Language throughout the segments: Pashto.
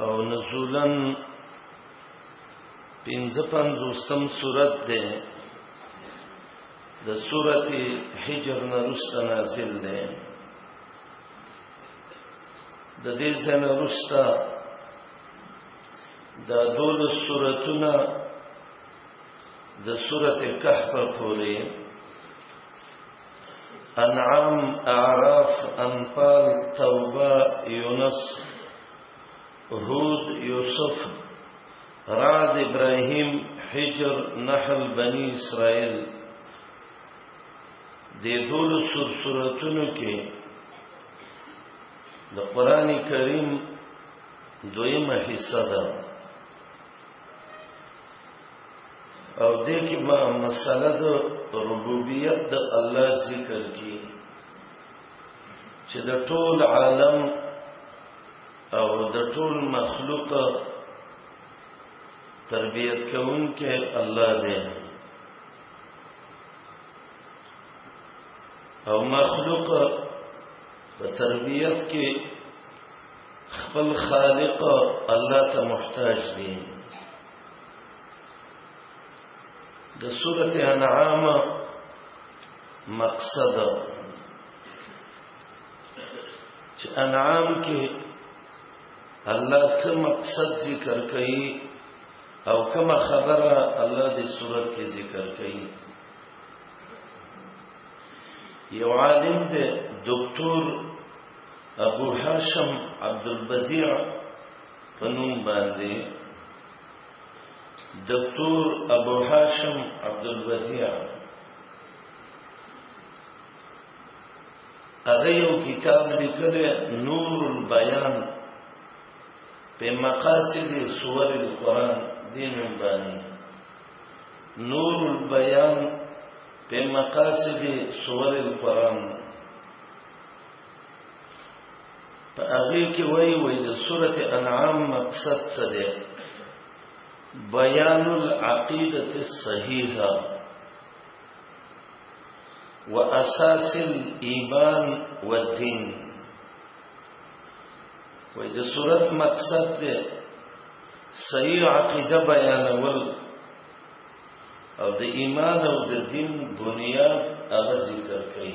او نزولا پنځه پنځوستم سورت ده د سورت حجر نه رسته نازل ده د دې څخه رسته د دولس سورتونه د سورت کهف پورې انعام اعراف انفال توبه یونس هود یوسف رعد ابراهیم حجر نحل بنی اسرائیل د دول سور سورتونو کې د قران کریم دویمه حصہ ده او دې کې ما مسله د ربوبیت د الله ذکر کی چې د ټول عالم او د ټول مخلوق تربیت کوونکې الله دی او مخلوق په تربیت کې خپل خالق الله ته محتاج دي د سورته انعام مقصد چې انعام کې الله کوم مقصد ذکر کوي او کوم خبره الله دې صورت کې ذکر کوي یو عالم دې دکتور ابو هاشم عبدالبدیع په نوم باندې دکتور ابو هاشم عبدالبدیع هغه یو کتاب لیکلی نور البیان په مقاصد سور القرآن دې نوم باندې نور البیان په مقاصد سور القرآن په هغه کې وایي وایي د سورت انعام مقصد څه دی بیان العقیدة الصحیحه واساس الايمان والدين وې د صورت مقصد ته صحیح عقیده بیانول او د ایمان او د دین بنیاد هغه ذکر کړي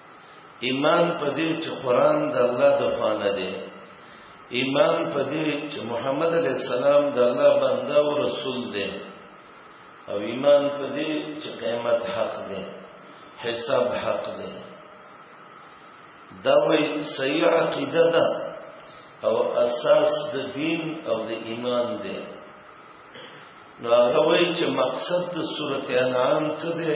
ایمان په دې چې قران د الله د خوانه دی ایمان په دې چې محمد علی السلام د الله بنده او رسول دی او ایمان په دې چې قیامت حق دی حساب حق دی دا وی صحیح عقیده ده او اساس د دین او د ایمان دی نو هغه وی چې مقصد د سورته انعام څه دی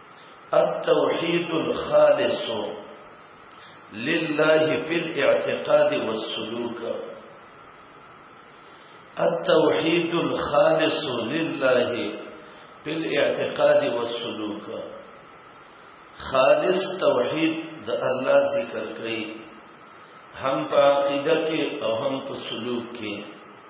التوحيد الخالص لله في الاعتقاد والسلوك التوحيد الخالص لله في الاعتقاد والسلوك خالص توحید د الله ذکر کوي هم په عقیده کې او هم په سلوک کې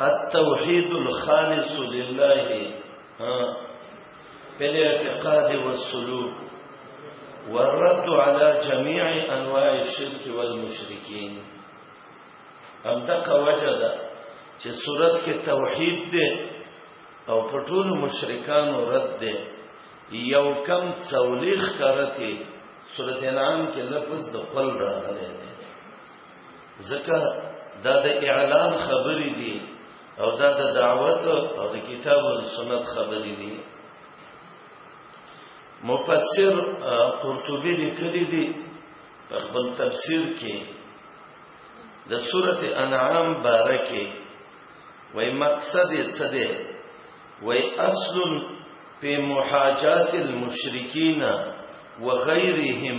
التوحید الخالص لله پل اعتقاد والسلوک والرد على جميع انواع الشرك والمشركين ام دقه وجه ده چې صورت کې توحید ده او پټول مشرکانو رد ده یو کم څولیخ کرتی صورت انعام کې لفظ د قل راغلی ځکه دا د اعلان خبرې دي او دا د دعوت او د کتاب او سنت خبرې دي مفسر قرطبي لیکلي دي په خپل تفسیر کې د سورته انعام بارکه وای مقصد یې څه دی وای اصل په محاجات المشرکین وغيرهم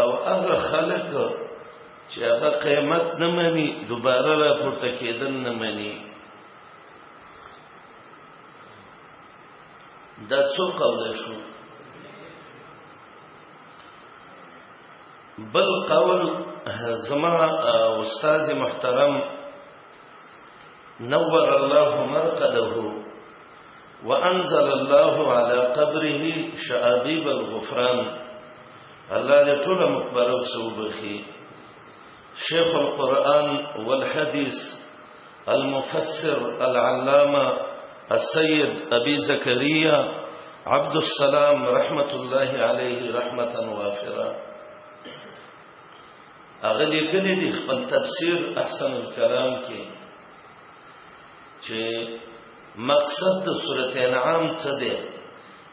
او هغه خلک چې هغه قیامت نه مني دوباره را پورته کېدل نه مني دا څو قول شو بل قول زما استاد محترم نور الله مرقده وانزل الله على قبره شعابيب الغفران الله دې ټول مبارک سو بخي شیخ القرآن والحديث المفسر العلامه السيد ابي زكريا عبد السلام رحمت الله عليه رحمتا وافرا اغلی کلی دی خپل تفسیر احسن الكلام کې چې مقصد د سورته انعام څه دی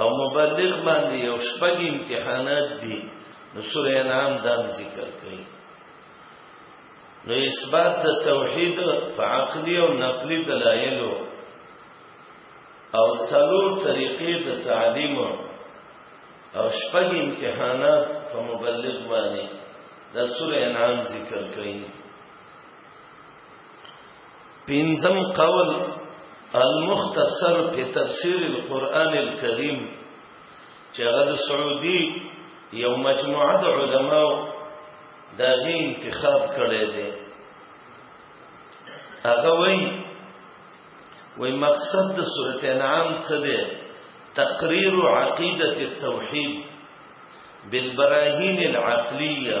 او مبلغ باندې یو شپږ امتحانات دي نو سورې انعام دا ذکر کړي نو اثبات د توحید په عقلی او نقلی دلایل او څلور طریقې د تعلیم او شپږ امتحانات په مبلغ باندې د سورې انعام ذکر کړي پنځم قول المختصر په تفسیر القرآن الكریم چې هغه د سعودي یو مجموعه د علماو دا غي انتخاب کړی دی هغه وای وای مقصد د سورته انعام څه دی تقریر عقیده التوحید بالبراهین العقلیه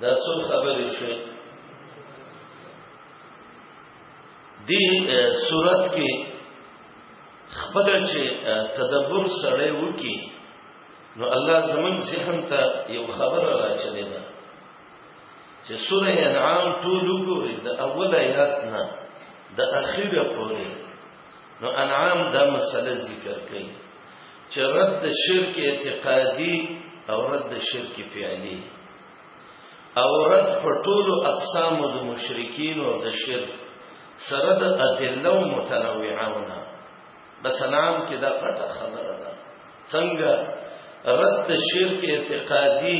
دا څو خبرې شوې دی صورت کې خپل چې تدبر سره وکی نو الله زمون ذهن ته یو خبر راچلې ده چې سوره انعام ټول وګوري د اول آیات نه د اخیره پورې نو انعام دا مسله ذکر کړي چې رد شرک اعتقادي او رد شرک فعلی او رد په ټولو اقسام د مشرکین او د شرک سره د ادله متنوعونه بس نام کې دا پټه خبره ده څنګه رد شرک اعتقادي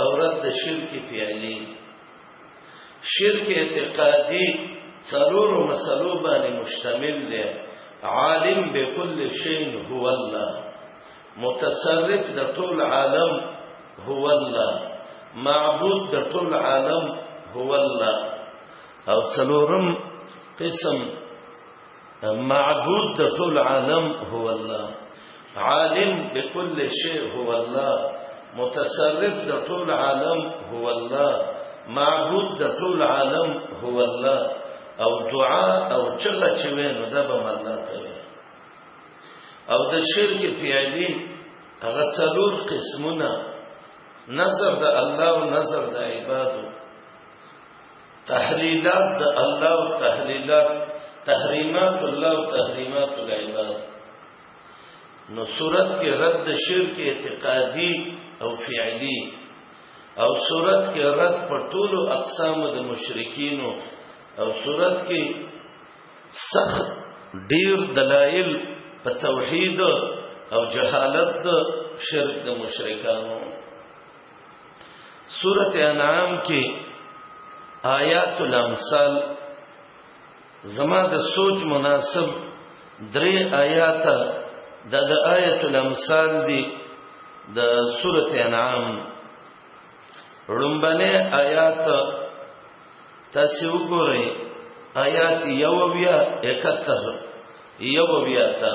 او رد شرک فعلی شرک اعتقادی څلورو مسلو باندې مشتمل دی عالم بكل شيء هو الله متصرف د ټول عالم هو الله معبود د ټول عالم هو الله او څلورم قسم معبود د ټول عالم هو الله عالم بكل شيء هو الله متصرف د ټول عالم هو الله معبود د ټول عالم هو الله او دعا او چغه چې وینو دا به الله ته او د شرک فعلی هغه څلور قسمونه نظر د الله او نظر د عبادو تحلیلات د الله او تحلیلات تحریمات الله او تحریمات العباد نو صورت کې رد شرک اعتقادي او فعلی او صورت کې رد په ټولو اقسام د مشرکین او صورت کې سخت ډیر دلایل په توحید او جهالت شرک د مشرکانو سورت انعام کې آیات الامثال زما د سوچ مناسب درې آیات د د آیات الامثال دی د سورت انعام رنبنه آیات تاسو وګورئ آیات یو بیا 71 یو بیا تا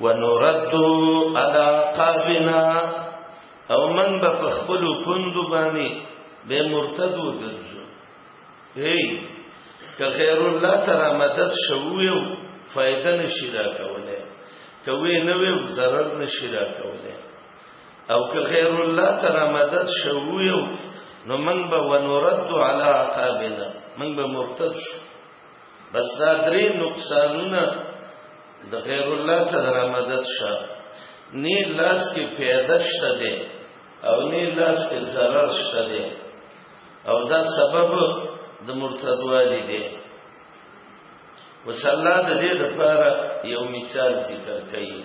ونرد على قابنا او من به په خپل پوند باندې به مرتد وګرځو هی که غیر الله تعالی مدد شو یو فائدہ نشی را کوله که وی نه وی ضرر نشی را کوله او که غیر الله تعالی مدد شو یو نو من به ونرد على عقابنا من به مرتد شو بس دا درې نقصانونه د غیر الله ته درامدت شه نه لاس کې پیدا شته دي او نه لاس کې zarar شته دي او دا سبب د مرتدوالي دي وصلی الله د دې لپاره یو مثال ذکر کړي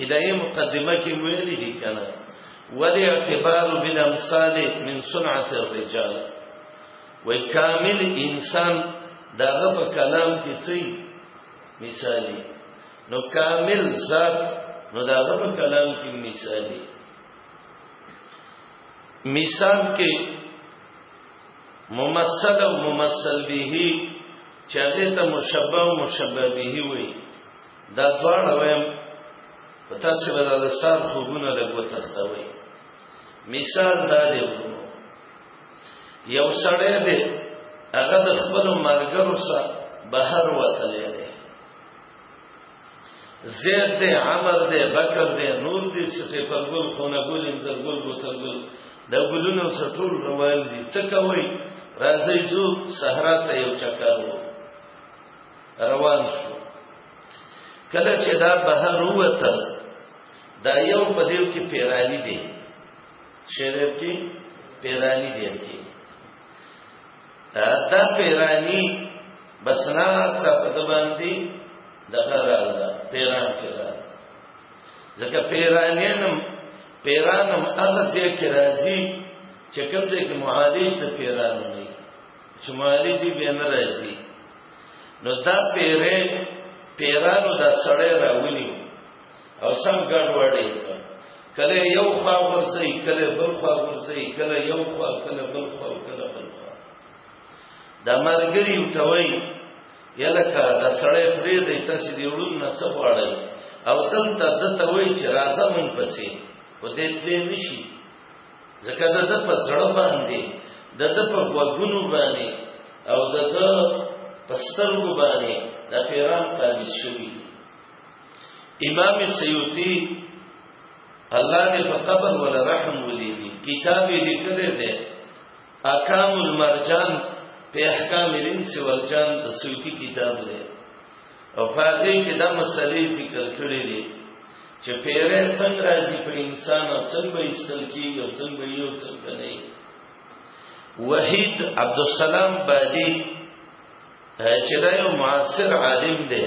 هدايه مقدمه کې ویلي دي کنه ولی اعتبار بالامثال من صنعه الرجال وای کامل انسان داغه په کلام کې څه مثالی نو کامل ذات نو داغه په کلام کې مثالی مثال کې ممثل او ممثل به چاغه ته مشبه او مشبه به وي دا دواړه ویم په تاسو باندې د سر خوبونه لږ وتښتوي مثال دا دی یو سړی دی هغه د خپل مرګرو سره بهر وتلی دی زید دی عمر دی بکر دی نور دی سټیفر ګل خونه ګل انځر ګل بوتل ګل د ګلونو سټول روان دي څه کوي راځي زو صحرا ته یو چکر وو روان شو کله چې دا بهر ووتل دا یو په دیو کې پیرانی دی شریف کې پیرانی دی کې دا پیرانی بسنا څخه د باندې دغه راځه پیران کې راځه ځکه پیرانینم پیرانم هغه ځای کې راځي چې کوم ځای کې معالج د پیرانو نه شمالي جی به نه راځي نو دا پیره پیرانو دا سړی راونی او سم ګډ وړي کله یو خوا ورځي کله بل خوا ورځي کله یو خوا کله بل خوا کله بل خوا دا مرګري توي یلکه دا سړی پرې دی تاسو دی وړون نه څه غواړي او دلته دته وای چې راځه مون پسې و دې تلې نشي ځکه د ده په زړه باندې د ده په غوږونو باندې او د ده په سترګو باندې د پیران قابض شوي امام سیوطي الله دې په قبر ول رحم ولېږي کتاب یې لیکلی دی احکام المرجان په احکام الانس والجان د سیوطي کتاب دی او په دې کې د مسلې ذکر کړی دی چې پیره څنګه راځي په انسان او څنګه ایستل کیږي او څنګه یو څنګه نه وحید عبد السلام بالی چې دا یو معاصر عالم دی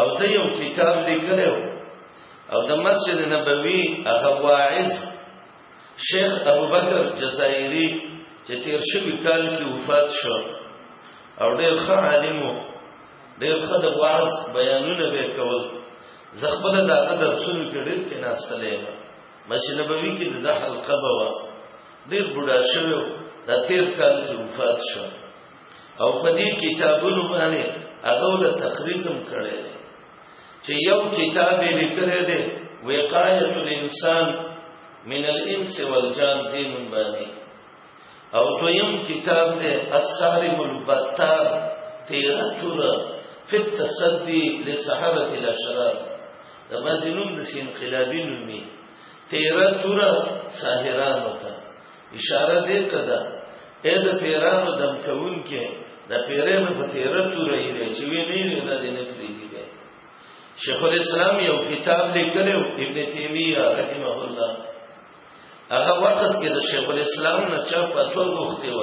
او دا یو کتاب لیکلی او د مسجد نبوي هغه واعظ شیخ ابوبکر جزایري چې تیر شوي کال کې وفات شو او ډېر ښه عالم و ډېر ښه د وعظ بیانونه به کول زه خپل د هغه درسونو کې ډېر کې ناستلې یم مسجد نبوي کې د حلقه به وه ډېر بوډا شوی د تیر کال کې وفات شو او په دې کتابونو باندې هغه له تخریصم کړی چې یو کتاب یې لیکلی دی وقایه الانسان من الانس والجان دې نوم باندې او دویم کتاب دی الصارم البتار تیرا تور فی التصدی لسحرة الاشرار د مزینون د انقلابی نومي تیرا تور ساحرانو ته اشاره دې ته ده اې د پیرانو دم کوونکې د پیرانو په تیره توره یې دی چې وی نه یې دا دې نه کړی دی شیخ الاسلام یو کتاب لیکلی ابن تیمیه رحمه الله هغه وخت کې د شیخ الاسلام نه چا پتو غوښتي و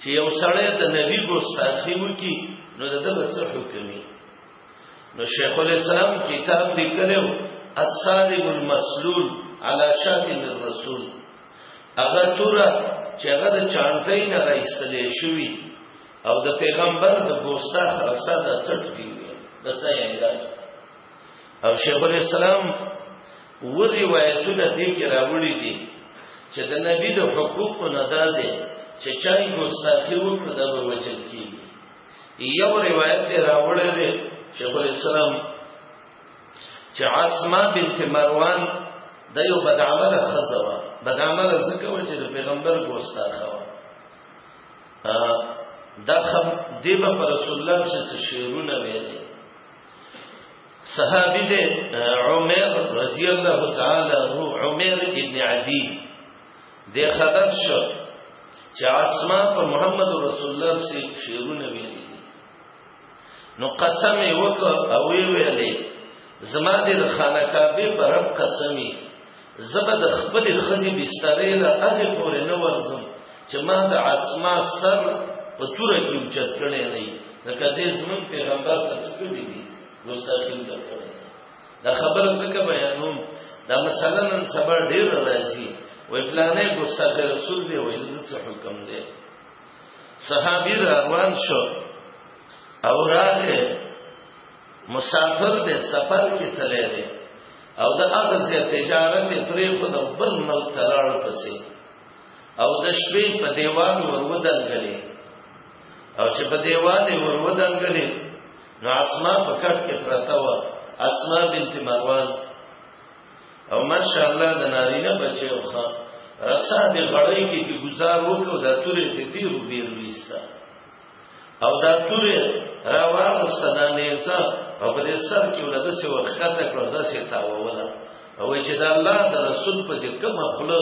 چې یو سړی د نبی ګوستاخی وکي نو د دغه څه حکمي نو شیخ الاسلام کتاب لیکلو الصارم المسلول على شاتم الرسول هغه تور چې هغه د چانټۍ نه راستلې شوی او د پیغمبر د ګوستاخ رسد څټ دی بس دا یې علاج او شیخ الاسلام و روایتونه دې کې راوړي دي چې د نبی د حقوقو نه ده چې چای ګوستاخی وکړه د وجل کیږي یو روایت دی راوړی دی شیخ الاسلام چې عاصمه بنت مروان د یو بد عمل خزوا بد عمل ځکه و چې د پیغمبر ګوستا خوا دا خب دیبه پر رسول الله چې شیرونه ویلي صحابي دی عمر رضی الله تعالی عنہ عمر ابن عدی د خدای شو چې اسما په محمد رسول الله سي شیرونه ویلي نو قسم یې وکړ او وی ویلې زما د خانقابه پر رب قسمي زبه د خپل خزي بسترې له هغه پورې نه ورزم چې ما د اسما سر په تور کې اوچت کړي نه لکه دې زمون پیغمبر ته څه کړی دي مستقیم درکړي دا خبره څنګه بیانوم دا مثلا نن سبا ډیر راځي وای پلانې ګستاخ رسول دی وای د څه حکم دی صحابي روان شو او راغه مسافر دې سفر کې تللی دی او د هغه ځای تجارت پرې په بل ملک تلاړ پسې او د شپې په دیوال ورودلګلې او چې په دیوال ورودلګلې نو اسماء په کټ کې پرته و اسماء بنت مروان او ماشاءالله د نارینه بچي او ښا رسا د غړی کې کې گزار وکړو دا تورې ته تیرو بیر وستا او دا تورې را واغسته دا نیزه او په دې سر کې ولدا سه وخته کړو دا سه تاوله او چې دا الله د رسول په ذکر مخلو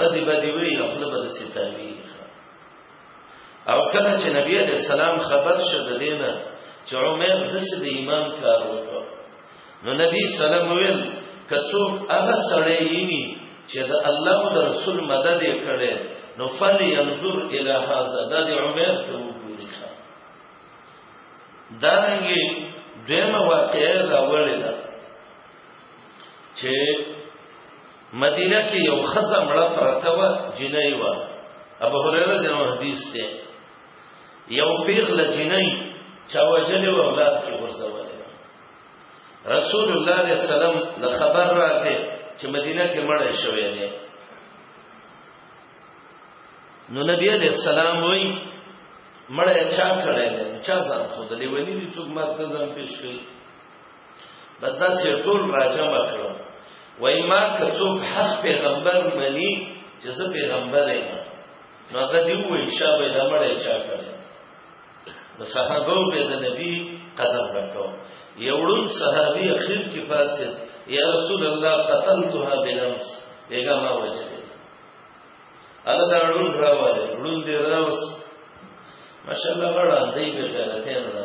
ردی بدی وی خپل بد ستاوی او کله چې نبی علیہ السلام خبر شو د دینه چې عمر دس د ایمان کار وکړ نو نبی سلام ویل کڅو هغه سړی یی چې د الله او د رسول مدد یې کړي نو فل ينظر الى هذا د عمر ته وګوري ښا دا رنګي دغه واقعې راوړل چې مدینه کې یو خزه مړه پرته و جنۍ و ابو هريره د حدیث ته یو پیغله جنۍ چا وجلې و اولاد کې ورسولې رسول الله صلی الله علیه وسلم له خبر راته چې مدینه کې مړ شوې ده نو نبی علیہ السلام وای مړ چا کړه چا ځان خو دلې ولې دې څوک مرته ځان پیش کړي بس دا سي ټول راجم کړو وای ما که څوک حق پیغمبر مني چې زه پیغمبر یم نو هغه دی وای شابه دا مړی چا کړی نو صحابه به د نبی قدر وکاو یوړون صحابي اخر کې پاسه یا رسول الله قتلتها بلمس بیګا ما وجه الله دا ړون راواله ړون دی راوس ماشاءالله غړان دی به غلطه نه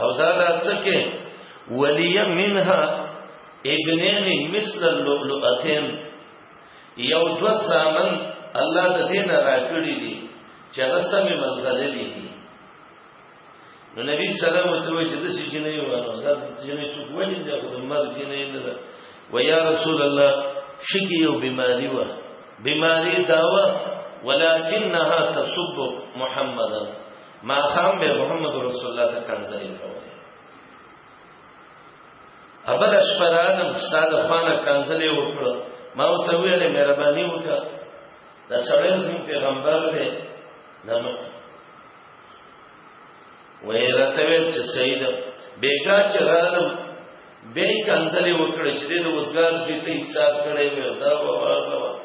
او دا دا څکه ولی منها ابنین مثل اللؤلؤتین یو دو سامن الله د دین راکړي دي چې رسم ملغلې دي نو نبی سلام ته وایي چې د څه جنې وانه دا جنې څوک وایي دا خو د مرګ جنې نه ده و یا رسول الله شکی او بیماری و بیماری داوا ولکنها تصبک محمدن ماښام به محمد رسول الله ته کنځلې کوي ابل شپه راغلم استاد خوانه کنځلې وکړه ما ته ویلې مهرباني وکړه دا سړی زموږ پیغمبر دی دا نو وای راته ویل چې سید بیګا چې راغلم به کنځلې وکړه چې د وزګار دې ته حساب کړې وې دا واه واه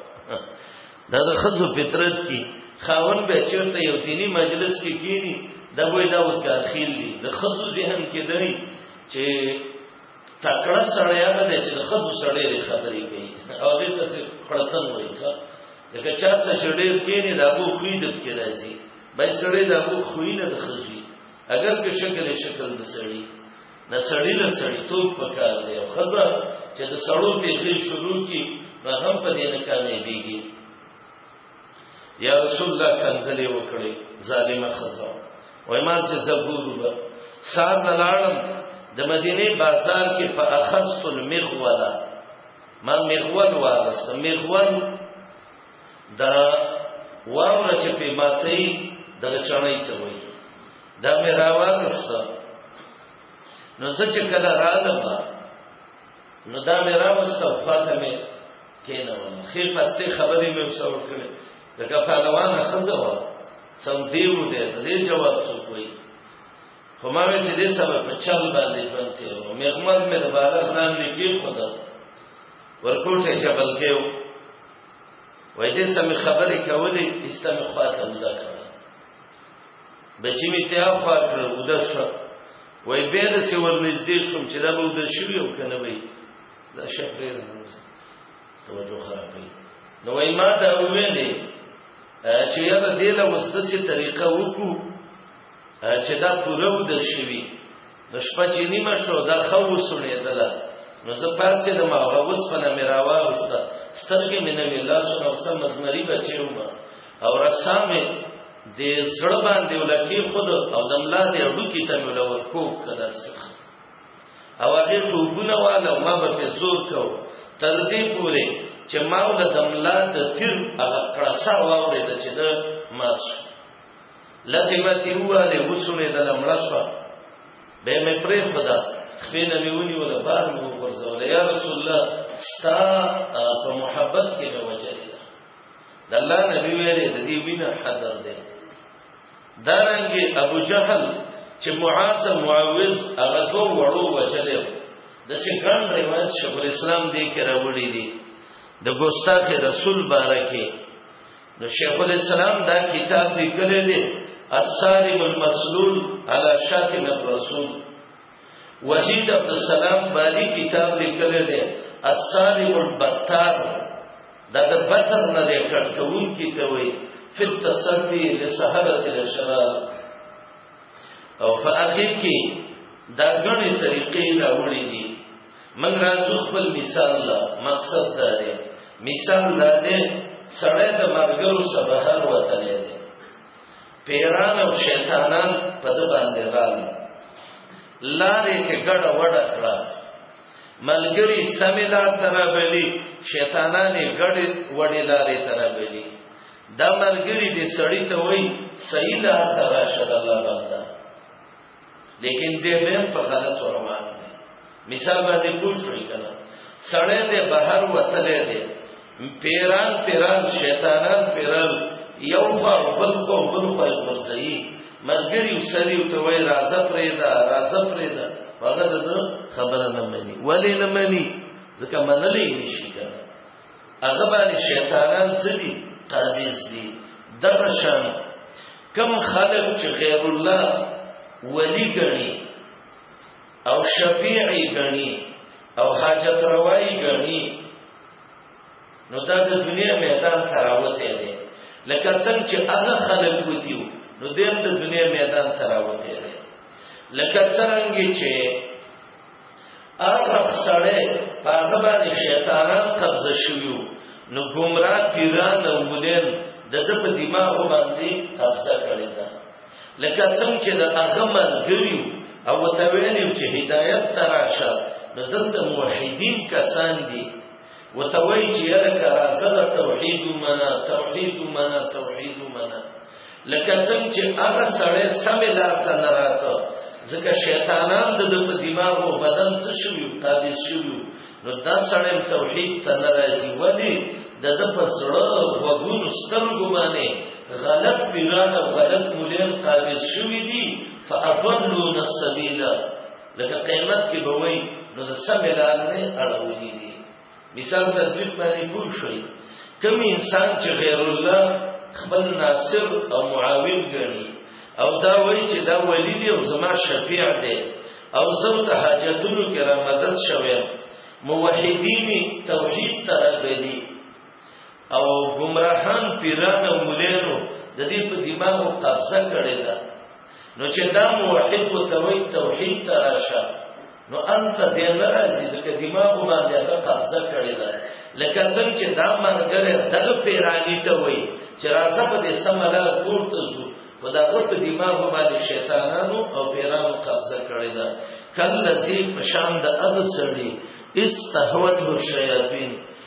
دا د خزو فطرت کی خاون به چیرته یو دینی مجلس کې کینی دا وای دا اوس کارخیل دي د خزو ذهن کې دی چې تکړه سړی هغه دی چې د خزو سړی لري خبرې کوي او دې تاسو پړتن وایي ښا لکه چا څه چې ډېر کینی دا وو خوې د کې راځي بای سړی دا وو خوې نه د خزوی اگر که شکل شکل د سړی د سړی له سړیتوب په کار دی او ښځه چې د سړو پیغلې شروع کړي نو هم په دې نه کامیابېږي یا رسول الله کنځلې وکړې ظالمه ښځه وای ما چې زه ګورو به سار نه لاړم د مدینې بازار کې په اخست المغوله ما مغول واغست مغول دا واوره چې په ماتې دغه چړې ته وایي دا مې راوست نو زه چې کله راغلم نو دا مې راوست او خواته مې کېنول خې پسته خبرې مې وسو کړې لکه پهلوان خزه و سم دیو دې دې جواب څو کوي خو ما وی چې دې سبب په چل باندې ژوند کړو مېغمر مې د بالغ نام لیکي خدا ورکوټه جبل کې وای دې سم خبرې کولې استم خواته وځه بچی می ته خوا کړ ودا شو وای به د سی ورنږدې شوم چې دا به د شوی او کنه وای دا شپ ډیر توجه خرابې نو وای ما ته ویلې چې یا د دې له وسدسي طریقه وکړو چې دا پوره ود شوی نو شپه چې نیمه شو دا خو وسړېدله نو زه پاڅېدم او هغه اوسپنه مې راواغسته سترګې مې نه وې لاسونه او سم زمري بچې وم او رسا مې د زړه باندې ولکې خود او د ملا د اډوکې ته مې لور کوک کړه سخ او هغه ټوبونه واله ما به په زور کو تر دې پورې چې ما ول د ملا د تیر هغه کړه سا واورې د چې د ما شو لږې ماتې ووالې، وسوړېدله، مړه شوه. بیا مې پرېښوده، خپې نه مې ونیوله، بار مې وغورځوله، یا رسول الله! ستا په محبت کې مې وژلې ده. د الله نبي ویلې د دې وینه حذر دی. دا رنګې ابو جهل چې معاذ معوذ هغه دوه وړو وژلې وو. د سکان روایت شیخ الاسلام دې کې راوړی دی د ګوستاخ رسول بارکه نو شیخ الاسلام دا کتاب لیکلی دی السالم المسلول على شاتم الرسول وحید عبد السلام بالی کتاب لیکلی دی السالم البتار دا د بتر نه دی کټون کی ته وی فی التصدی لسهرت الاشرار او فاخر کی دا غنی طریقې راوړي دي من راځو خپل مثال لا مقصد دا دی مثال دا دی سړی د مرګرو سبهر وتلی دی پیران او شیطانان په د باندې راغلي لارې ته ګډه وډه کړه ملګری سمیلا ترابلی شیطانان ګډه وډه لارې ترابلی دا ملګری دې سړی ته وای صحیح لار تراشه د الله بنده لیکن دې به په غلط روان دی مثال باندې پوه شوې کنه سړې دې بهر وتلې دې پیران پیران شیطانان پیران یو پر بل کو بل په ورځي مرګري وسري او ته وای راځه پرې دا راځه پرې دا هغه د خبره نه مانی ولې نه مانی ځکه منلې نشي کنه هغه باندې شیطانان څه دي قابض دي دغه شان کم خلق چې غیر الله ولی ګڼي او شفیع ګڼي او حاجت روائی ګڼي نو دا د دنیا میدان تراوته دی لکه څنګه چې هغه خلق وتیو نو دیم د دنیا میدان تراوته دی لکه څنګه چې هغه سړی په هغه باندې شیطانان قبضه شوي نو ګمراه پیران او مولین د د په دماغ باندې قبضه کړې ده لکه څنګه چې د هغه ملګریو او ته ویلیم چې هدایت تراشه نو دلته موحدین کسان دي وتوی چې لکه راځه توحید منا توحید منا توحید منا لکه څنګه چې هغه سړی سمې لار ته نه راته ځکه شیطانان د په دماغ او بدن څه شوي قابل شوي نو دا سړی توحید ته نه راځي ولی د د په سره وګونو سترګو باندې غلط پیران او غلط مولین قابل شوي دي فاضلون السبیل لکه قیامت کې به وایي نو د سمې لار نه اړولې دي مثال تطبیق باندې پوه شئ کوم انسان چې غیر الله خپل ناصر او معاون ګڼي او دا وایي چې دا ولی دی او زما شفیع دی او زه ته حاجتونو کې را مدد شوم موحدین توحید ته راغلي او ګمراهان پیران او مولانو د دې په دماغو قبضه کړې ده نو چې دا موحد او توحید توحید تراشه نو انت دې نه راځي چې دماغ باندې هغه قبضه کړې ده لکه څنګه چې دا مرګره دغه پیرانی ته وای چې راځه په دې سمره پورته ځو خدا ورته دماغ باندې شیطانانو او پیرانو قبضه کړې ده کله چې په شان د اغسړي استهوت الشیاطین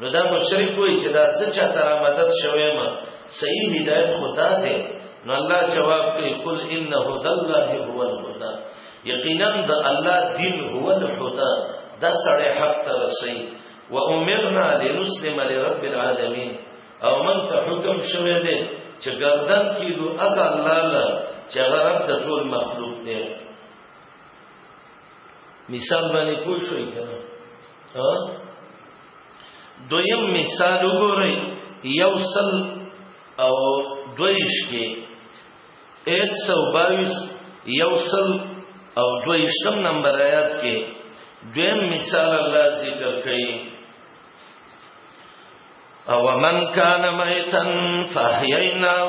نو دا مشرک وای چې دا څه چا تر مدد شوه ما صحیح هدایت خدا دی نو الله جواب کوي قل ان هدى الله هو الهدى یقینا د الله دین هو الهدى دا سړی حق ته رسي و امرنا لنسلم لرب العالمین او من ته حکم شوه دی چې گردن کیدو اګه الله له چې رب د ټول مخلوق دی مثال باندې پوه شوي کنه ها دویم مثال وګورئ یو سل او دویش کې 122 یو سل او دویشتم نمبر آیات کې دویم مثال الله ذکر کړي او من کان میتن فاحییناه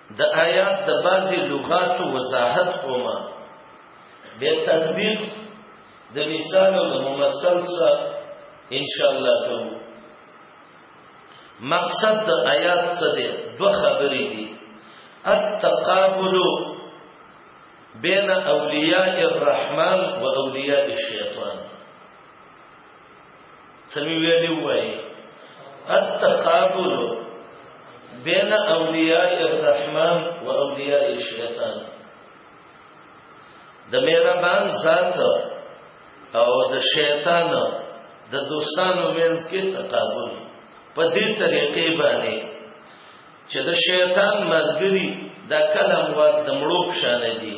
د آیات د بعضی لغات وضاحت کوما به تطبیق د مثال او د ممثل سره ان شاء الله کوو مقصد د آیات څه دی دوه خبرې دي التقابل بین اولیاء الرحمن و اولیاء الشیطان سمي ویلی وای التقابل بین اولیاء الرحمن و اولیاء الشیطان د مهربان ذات او د شیطان د دوستانو منځ کې تقابل په دې طریقې باندې چې د شیطان مرګري دا کلم واد د مړو په شان دي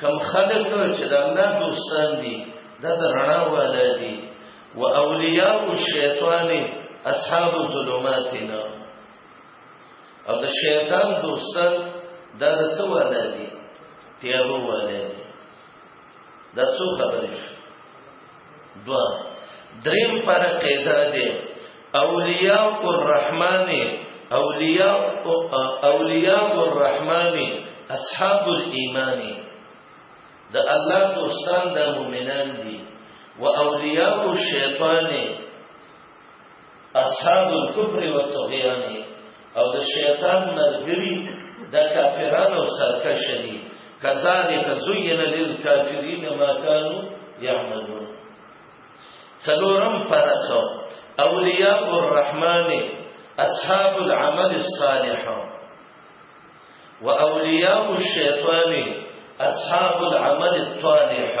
کم خلق چې د الله دوستان دي دا د رڼا والا دي و اولیاء الشیطان اصحاب ظلماتنا او د شیطان دوستان دا د څه والا دي تیارو والا دي دا څو خبرې شو دو دریم پر قیدا دی اولیاء الرحمن اولیاء اولیاء الرحمن اصحاب الايمان د الله دوستان د مؤمنان دي و اولیاء الشیطان اصحاب الكفر والطغيان او د شیطان مرګري د کافرانو سرکشه دي كذلك زين للكافرين ما كانوا يعملون سلورم فرقو أولياء الرحمن اصحاب العمل الصالح وأولياء الشيطان اصحاب العمل الطالح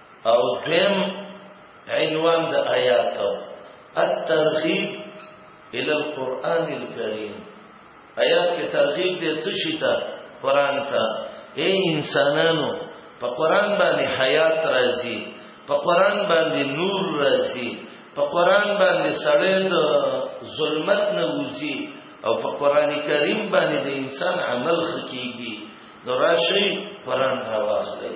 او دیم عنوان د آیات الترغیب الى القرآن الكریم آیات کې ترغیب دې څه شي ته قرآن ته اے انسانانو په قرآن باندې حیات راځي په قرآن باندې نور راځي په قرآن باندې سړی د ظلمت نه وځي او په قرآن کریم باندې د انسان عمل خکېږي نو راشي قرآن راوځي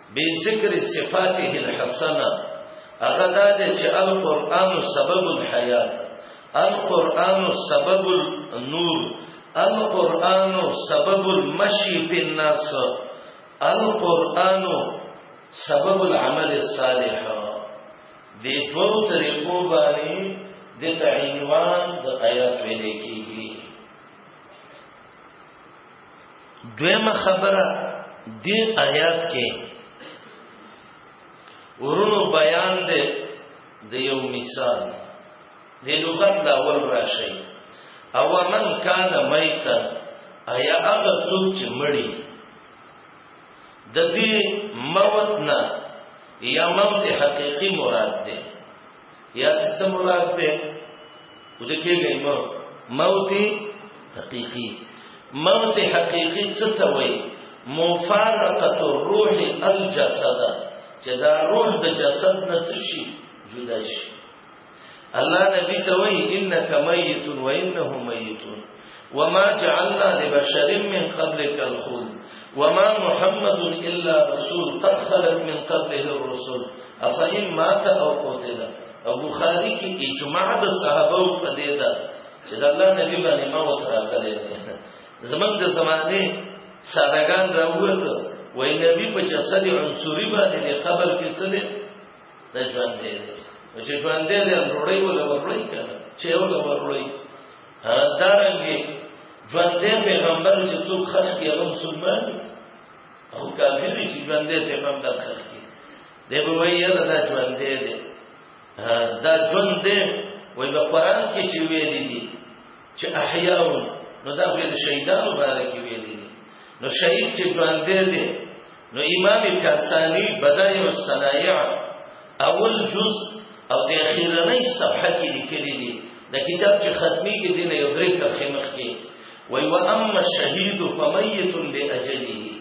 به ذکر صفاته الحسنه هغه دا دی چې القرآن سبب الحیات القرآن سبب النور القرآن سبب المشي في الناس القرآن سبب العمل الصالح دې دوه طریقو باندې د تعینوان د آیات ویل کېږي دویمه خبره دی آیات کې ورونو بیان دی د یو مثال د لغت لا ول راشي او من کان میتا ایا هغه څوک چې مړی د دې موت نه یا موت حقيقي مراد ده یا چې څه مراد ده وځي کېږي مو موت حقيقي موت حقيقي څه ته وایي مفارقه الروح الجسد چې دا روح د جسد نه څه شي جدا شي الله نبی ته وایي انک میت و انه میتون وما جعلنا لبشر من قبلك الخلد وما محمد الا رسول قد خلت من قبله الرسل افئن مات او قتل او بخاری کی اجماع د صحابه په دې ده چې د الله نبی باندې موت راغلی زمنګ د زمانه سادهګان راوته وای نبی په جسد عنصری باندې د قبر کې څه دی د ژوند دی چې ژوند دی له وروړی ولا وروړی کنه چې ولا وروړی دارنګي ژوندې پیغمبر چې څوک خلق یې هم مسلمان او کافر چې ژوندې پیغمبر خلق یې دی به وایي دا ژوندې دی دا ژوندې وای په قران کې چې ویل دي چې احیاء نو دا په شهیدانو باندې ویل دي نو شهید چې ژوندې دی نو امام کاسانی بدای الصنایع اول جز او د اخیرنۍ صفحه کې لیکلي دي د کتاب چې ختمي کې دي نه یو درې کرښې مخ کې وای و اما الشهید فمیت باجله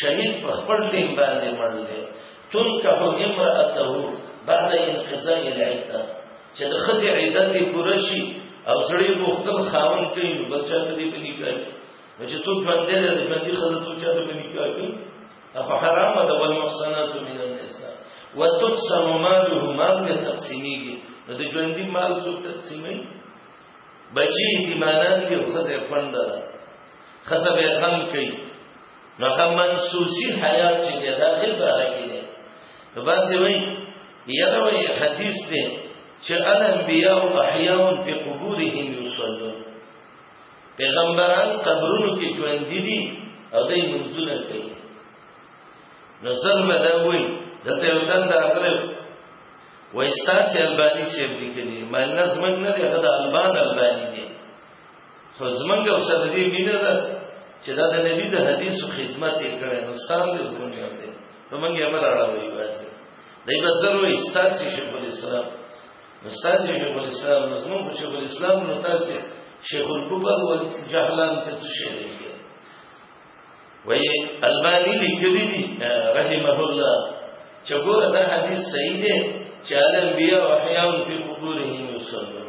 شهید په خپل دین باندې مړ دی تنکه امراته بعد انقضاء العده چې د خزې عیدت پوره شي او سړی مختل خاون کوي بچا ته دې په نکاح کې چې څوک ژوند دی د ژوندۍ خزې څوک چا ته په نکاح کوي په حرام د ول محسنات من النساء وتقسم ماله مال به تقسیمیږي نو د ژوندۍ مال څوک تقسیمي بچی ایمانان یو خزه پند ده خزه به غم کوي نو هغه منسوسی حیات چې داخل به راګي نو باندې وایي یره وایي حدیث دی چې الانبیاء احیاء فی قبورهم یصلون پیغمبران قبرونو کې ژوند دي او دای منځونه کوي نظر مې دا وایي د ته یو تند راغلی وای ستاسو البانی سیب لیکلی ما نظم نه دی هغه د البان البانی دی خو زمونږ او سره دې مینه ده چې دا د نبی د حدیثو خدمت یې کړې نو ستاسو دې ورونه دی نو مونږ یې امر اړه وایي واسه دای بزر وایي ستاسو شیخ الاسلام استاد شیخ الاسلام نو زموږ شیخ الاسلام نو تاسو شیخ الکبر او جهلان ته څه شي لیکي وای البانی لیکلی دی رحمه الله چې ګوره دا حدیث صحیح دی چې الانبیاء احیاء فی قبورهم یصلون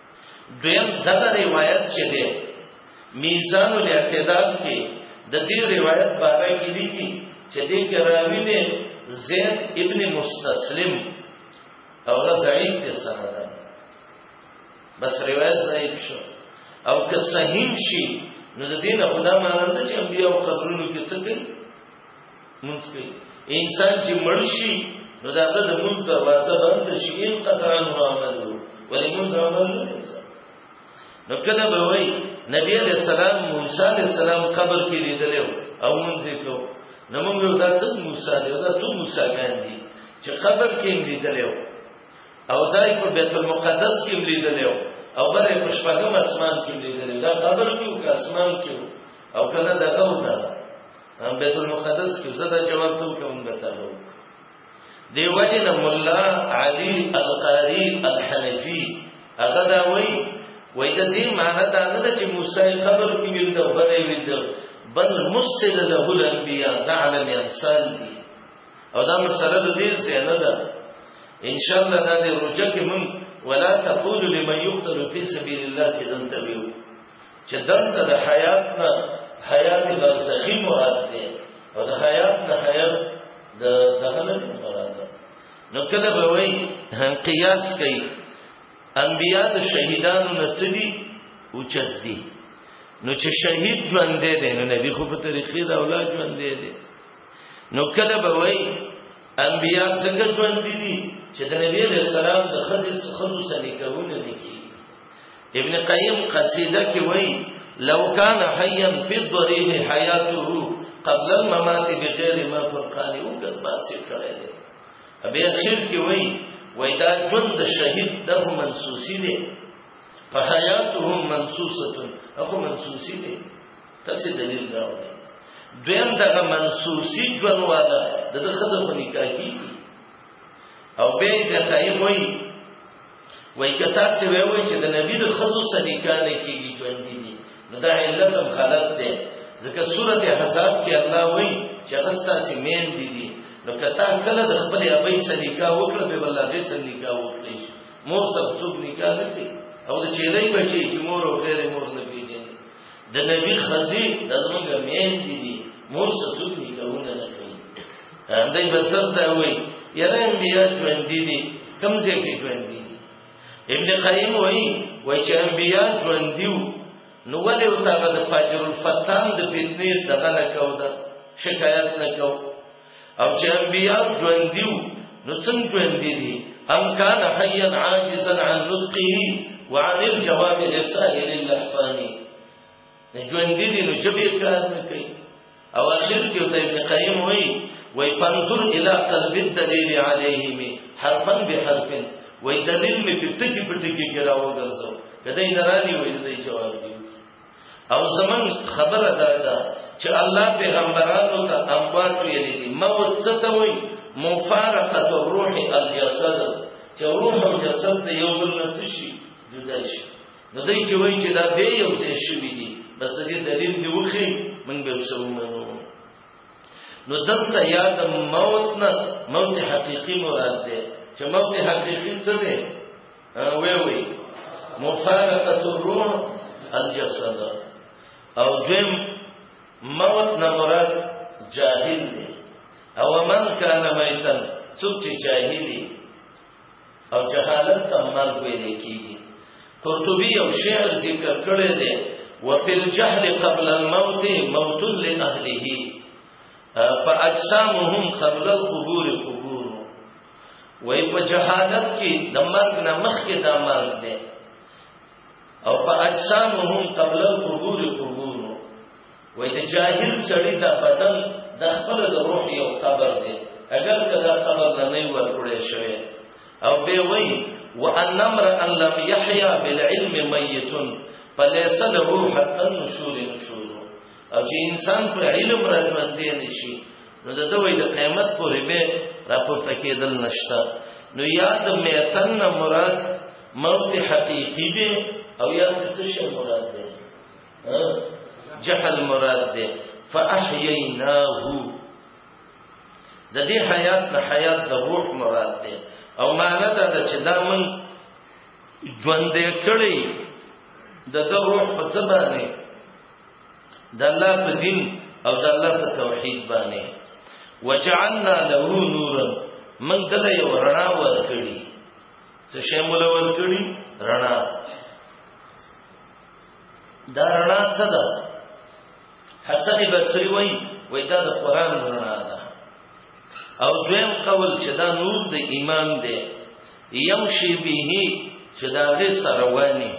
دویم دغه روایت چې دی میزان الاعتدال کې د دې روایت باره کې لیکي چې دې کې راوی دی زید ابن مستسلم او دا ضعیف دی سند بس روایت ضعیف شو او که صحیح شي نو د دې نه خدا مانند چې انبیا او قبرونو کې څه کوي مونږ کوي انسان چې مړ شي نو دا د مونږ دروازه بند شي ان قطعا عمل ولې مونږ عمل نو کله به وای نبی علیہ السلام موسی علیہ السلام قبر کې لیدل او مونږ یې کو نو مونږ یو دا څنګه موسی دی دا څو موسی ګاندي چې قبر کې لیدل او دای په بیت المقدس کې لیدل او بلې په شپږم اسمان کې لیدل دا قبر کې او اسمان کې او کله دا کوم دا هم بیت المقدس کې زدا جواب ته کوم غته هو دی وجه نه مولا علی القاری الحنفی هغه دا وای وای د دې معنی دا نه ده چې موسی خبر کې ویل دا بلې ویل بل مسل له الانبیاء تعالی انسان دی او دا مسله د دې څخه نه ده ان شاء الله دا د روزه کې مونږ ولا تقول لمن يقتل في سبيل الله كذا انتبهوا چې دلته د حیات نه حیات برزخی مراد دی او د حیات نه حیات د دغه نه مراد ده نو کله به وایي قیاس کوي انبیا د شهیدانو نه څه دي اوچت دي نو چې شهید ژوند دی نو نبی خو په طریقې د اولاد ژوند دی نو کله به وایي انبیا څنګه ژوند دي چې د نبی له سلام د خځې څخه نو سنې کوونه دي ابن قیم قصیده کې وایي لو کان حیا فی الضریح حیاته قبل الممات بغیر ما فرقان او کد باسي کړی دی ابي اخر کې وایي وای دا ژوند شهید دغه منسوسی دی فحیاتهم منسوسه هغه منسوسی دی تاسو دلیل راوړئ دویم دغه منسوسی ژوند والا دغه خزه په نکاح کې او به د قائم وایي وای کتا څه وی وای چې د نبی د خزو سره نکاح نه کیږي ژوند دي نو دا علت هم غلط ده ځکه سورته حساب کې الله وای چې غستا سي مين دي دي نو کتا کله د خپل ابي سره نکاح وکړه به والله به سره نکاح وکړي مور سره څوک نکاح نه کوي او د چیرې بچي چې مور او غیر مور نه پیژني د نبی خزی د زمونږ مین دي دي مور ستوک دي کوونه نه کوي همدای بسر دا وایي یره انبیا ژوند دي دي کم ځای کې ژوند دي ابن قیم وایي وای چې انبیا ژوند دي نو ولې او تاغه د فاجر الفتان د پیتنې دغه نه کو دا شکایت نه کو او چې انبیاء ژوندیو نو څنګه ژوندې دي ام کان حیا عاجزا عن نطقه وعن الجواب لسائل الاحفانی ژوندې دي نو چې به کار نه کوي او اخر کې ته ابن قیم وایي وای فانظر الى قلب الدليل عليهم حرفا بحرف وای دلیل می پټکی پټکی کې راوګرځو کدی نرانی وای دې جواب دی او زمون خبره دا ده چې الله پیغمبرانو ته اموات ویلي دي موت څه ته وایي مفارقه الروح الجسد چې روح او جسد د یو بل نه څه شي جدا شي نو دوی چې وایي چې دا به یو څه شي دي بس دې دلیل دی وخی من به څه ومنو نو دلته یاد موت نه موت حقيقي مراد ده چې موت حقيقي څه ده وی وی مفارقه الروح الجسد او دیم موت نه مراد جاهل دی او من کان میتن څوک چې جاهلی او جهالت ته مرګ ویل کیږي قرطبي او شعر ذکر کړی دی وفي الجهل قبل الموت موت لاهله فاجسامهم قبل القبور قبور وای په جهالت کې د مرګ نه مخکې دا مرګ دی او په اجسامهم قبل القبور قبور وای د جاهل سړی دا بدن د خپل د روح یو قبر دی اگر کدا قبر نه نه ورکړې شوی او به وای وان امر ان لم يحيى بالعلم ميت فليس له حتى النشور نشور او چې انسان پر علم راځوندې نشي نو د دوی د قیامت پورې به راپورته کېدل نشته نو یاد میتن نه مراد موت حقیقی دی او یاد څه شی مراد دی جهل مراد دی فاحییناه د دې حیات نه حیات د روح مراد دی او معنا دا ده چې دا من ژوندې کړی د د روح په ځبانه د الله په دین او د الله په توحید باندې وجعلنا له نورا من دل یو رڼا ورکړي څه شی مولا ورکړي رڼا دا رڼا څه ده حسن بصری وای وای دا د قران رڼا ده او دویم قول چې دا نور د ایمان دی یمشي به چې دا غي سروانی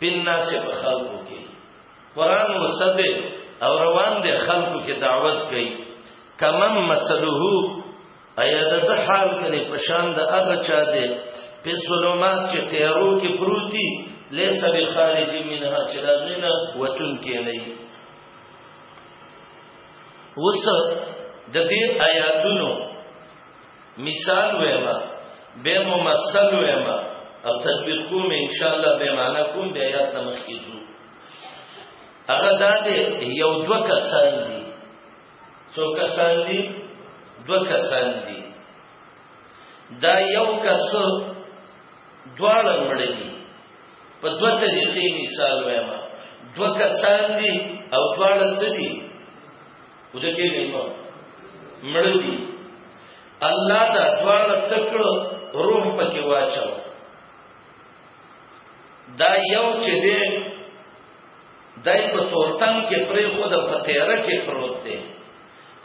په الناس په خلقو کې قران وسده او روان دي خلقو کې دعوت کوي کمن مثله ایا د حال کني پشان د هغه چا دی په ظلمات چې تیارو کې پروتي ليس بخارج منها چې راغنه وتون کې نه وس د دې آیاتونو مثال ویما به ممثل ویما او تطبیق کوم ان شاء الله به معنا کوم بیا یاد نه مخکې ځو هغه دا دی یو دوه کسان دي څو کسان دي دوه کسان دي دا یو کس دواړه مړ دي په دوه طریقې مثال ویما دوه کسان دي او دواړه څه دي وجکه نه ما مړ دي الله دا دواړه څکړ روح پکې واچو دا یو چې دی دای په تورتن کې پرې خود په تیاره کې پروت دی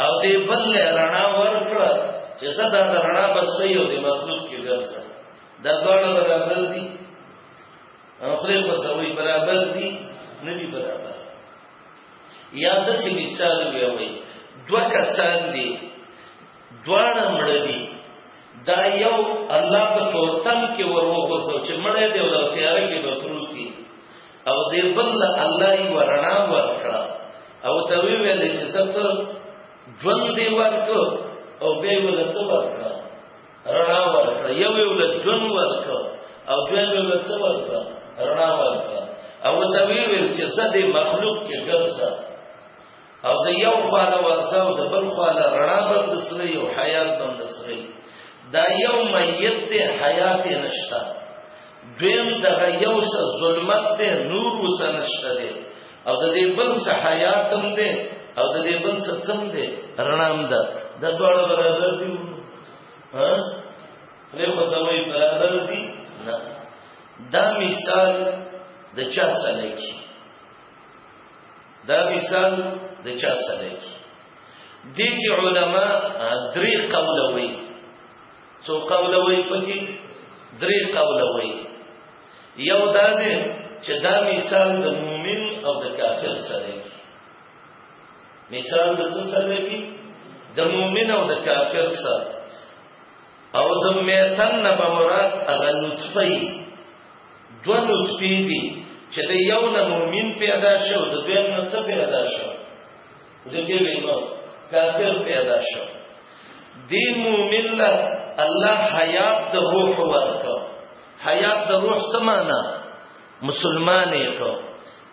او دې بل رڼا ورکړه چې زدا د رڼا بس صحیح او د مخلوق کې ګرځي دا دواړه برابر دي خدای په سوي برابر دي نبی برابر یا داسې مثال ویوي دوه کسان دي دواړه مړ دي دا یو الله په تورتم کې وروغورځو چې مړ دی او د تیارې کې به پروت دی او دې بل الله یې ورنا ورکړه او ته ویل چې ست ژوند دی ورکو او به ولڅ ورکړه رڼا ورکړه یو یو له جون ورکړه او دویم یو له څه ورکړه رڼا ورکړه او دا وی ویل چې زه د مخلوق کې ګرځم او د یو خواله ورسه او د بل خواله رڼا بند سره یو حیات بند سره دا یو میت دی حیات نشته دویم دغه یو څه ظلمت دی نور وسنشته دی او د دې بل څه حیات هم دی او د دې بل څه څم دی رڼا هم ده د دواړو برابر دي ها له خو سمې برابر دي نه دا مثال د چا سره کی دا مثال د چا سره کی دي علماء درې قولوي څو قولوي پکې درې قولوي یو دا دی چې دا مثال د مؤمن او د کافر سره دی مثال د څه سره دی د مؤمن او د کافر سره او د میتن نه به مراد هغه نطفه دو نطفه دي چې د یو نه مؤمن پیدا شو د دویم نه څه پیدا شو دغه وینو کافر پیدا شو دی مومن له الله حیات د روح ورکو حیات د روح سمانا مسلمان یې کو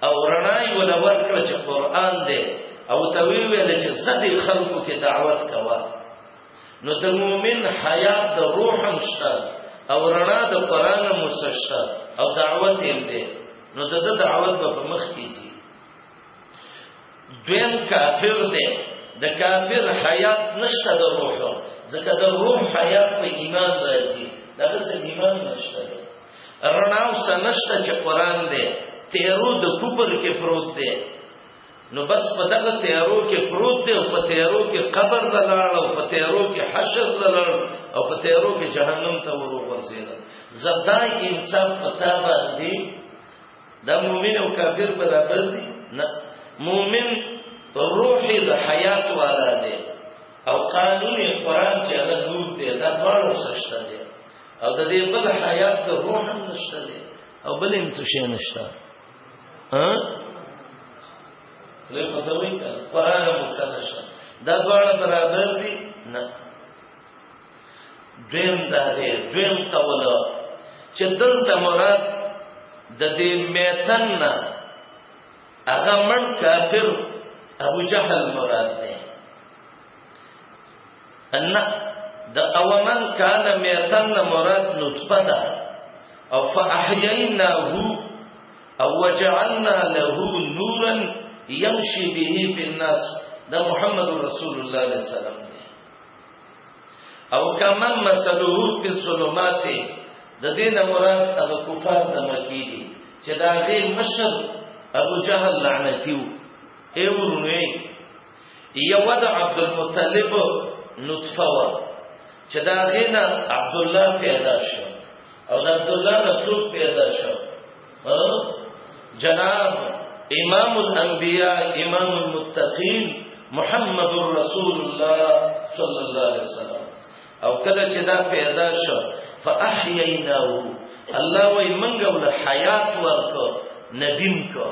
او رڼای ولا ورکړ چې قران دی او ته ویل چې سدي خلکو کې دعوت کوا نو د مومن حیات د روح هم شته او رڼا د قران هم شته او دعوت یې دی نو زده دعوت په مخ کیږي دویم کافر دی د کافر حیات نشته د روح ځکه د روح حیات په ایمان راځي دا د ایمان نشته دی رڼا او سنشته چې قران دی تیرو د کوپر کې پروت دی نو بس په دغه تیارو کې پروت دی او په تیارو کې قبر ته لاړ او په تیارو کې حشر ته لاړ او په تیارو کې جهنم ته ورغورځید زدا انسان پتا باندې دا مؤمن او کافر برابر دي نه مؤمن روح د حیات والا دی او قانون قران چې هغه نور دی دا ډول سشته دی او د دې بل حیات د روح هم نشته دی او بل هم څه شي نشته ها له مزوي قران مسنشه دا ډول برابر دي نه دویم دا دی دویم قول چې دلته مراد د دې میتن نه هغه من کافر ابو جهل مراد دی ان د اومن کان میتن مراد نطفه ده او فاحییناه او وجعلنا له نورا يمشي به في الناس ده محمد رسول الله صلی الله علیه وسلم او کمن مسلوه په ظلمات د دین مراد هغه کفار د مکی دي چې دا غي مشر ابو جهل لعنتی وو ایورونه یو د عبد المطلب نطفه وا چې دا غي نه عبد الله پیدا شو او د عبد الله نه څوک پیدا شو جناب امام الانبیاء امام المتقین محمد رسول الله صلی الله علیه وسلم او کله چې دا پیدا شو فاحییناه الله وای منګه ول حیات ورکو ندیم کو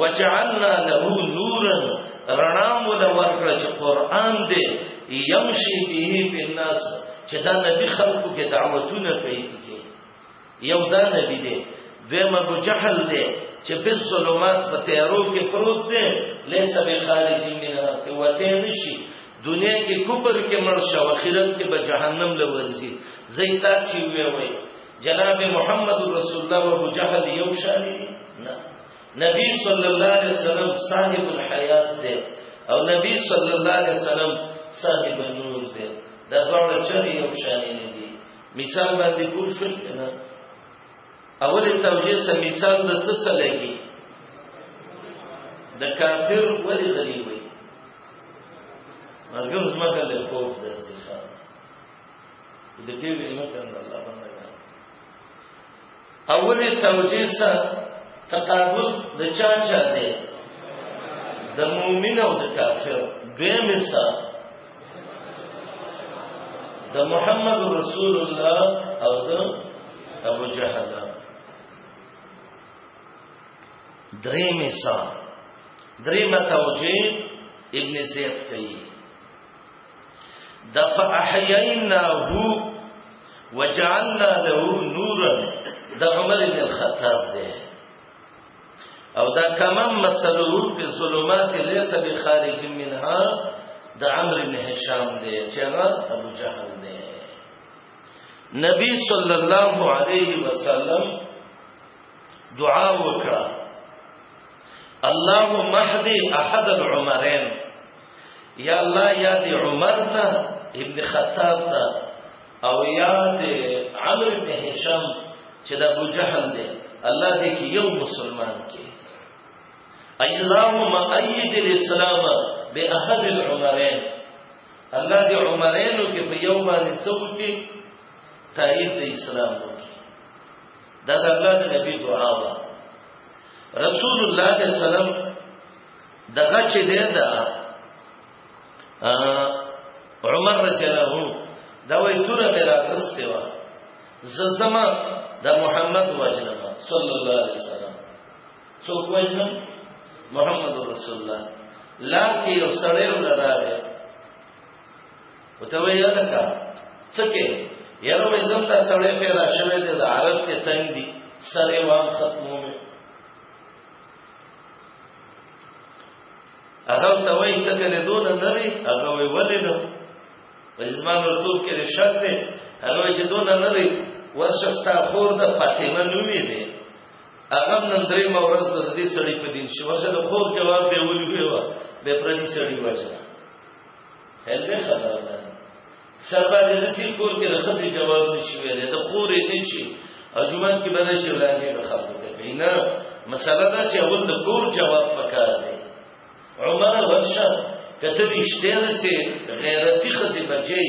وجعلنا له نورا رڼا مول ورکړه چې قران دې یمشي به په الناس چې دا نبی خلقو کې دعوتونه کوي یو دا نبی دی دویم ابو جهل دی چې په ظلمات په تیارو کې پروت دی لیس به خارج منها ته وته نشي دنیا کې کوپر کې مړ شو اخرت کې به جهنم له ورزي زي تاسو وی وی جناب محمد رسول الله او ابو جهل یو شان دي نه نبی صلی الله علیه وسلم صاحب الحیات دی او نبی صلی الله علیه وسلم صاحب النور دی دا ټول چری یو شان دي مثال باندې پوه شئ کنه اول توجیه سم مثال د څه څه لګي د کافر ولې غلی وي مرګ اوس مخه له خوب د ځخه د کې ویلم کنه الله باندې اولی توجیه سا تقابل د چا چا دی د مومن او د کافر دویم سا د محمد رسول الله او د ابو جهل دریم سا دریم توجیه ابن زید کوي د فاحیینا هو وجعلنا له نورا د عمر بن الخطاب دی او دا کمم مسلو په ظلمات ليس بخارج منها د عمرو بن هشام دی چې هغه ابو جهل دی نبی صلی الله علیه وسلم دعا وکړه اللهم اهدي احد العمرين یا الله یا دی عمر ته ابن خطاب ته او یا دی عمرو بن هشام چې د ابو جهل دی الله دې کې یو مسلمان کې اللهم ايد الاسلام باحد العمرين الله دې عمرینو کې په یو باندې څوک کې تایید اسلام وکړي دا د الله د نبی دعا و رسول الله صلی الله علیه وسلم دغه چې دی دا عمر رضی الله عنه دا وی تور میرا رسته و ززما د محمد وجنم صلی الله علیه وسلم څوک وجنم محمد رسول الله لا کې یو سړی ولراله وته وی لکه څکه یره وې زم دا سړې پیدا شوه دې د عرب ته تنگ دي سره وام ختمو مې هغه ته وی ته کله دون نه وی هغه وی ولې نو زمان ورتوب کې شرط دی هغه چې دون نه وی ورشه ستا خور د فاطمه نومې دی هغه نن درې مورز د دې سړی په دین شو ورشه د خور جواب دی ولې ویوا د پردي سړی ورشه هله خبره ده سبا د نسی کور کې د خزي جواب نشي ویلې د قورې نشي او جمعه کې باندې شي وړاندې به خلکو ته کوي نه مسله دا چې اول د کور جواب پکار دی عمر ورشه کته رښتیا سي غیرتی خزي بچي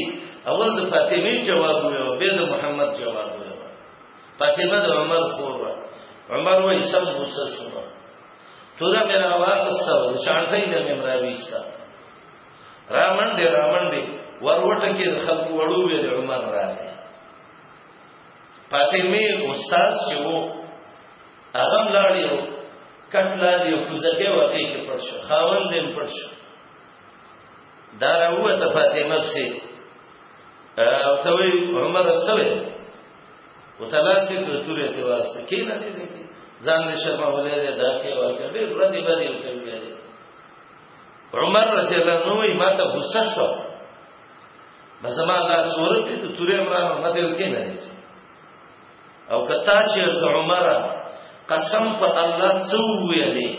اول د فاطمه جواب ویو به د محمد جواب ویو فاطمه د عمر خور عمر وې سم غوسه شو توره مې راوړل سو چې انټي نه مې راويسته رامنډې رامنډې وروټه کې خلک وړو ویل عمر راغی پاتې می استاد چې وو هغه لاړی وو کټلا دی کوزکه وږي کې پړ شو خاوند دې پړ شو دا راوه ته فاطمه پسې او ته وی عمر سره وتلاسي د تورې ته واسه کې نه دي ځکه ځان دې شرمولې ده دا کې ورکړې ردی باندې وکړې عمر رضی الله عنه وی ما ته غصه شو بزما الله سور په تو تورې عمران ما ته کې نه نيسي او کتا چې عمر قسم په الله څو ویلې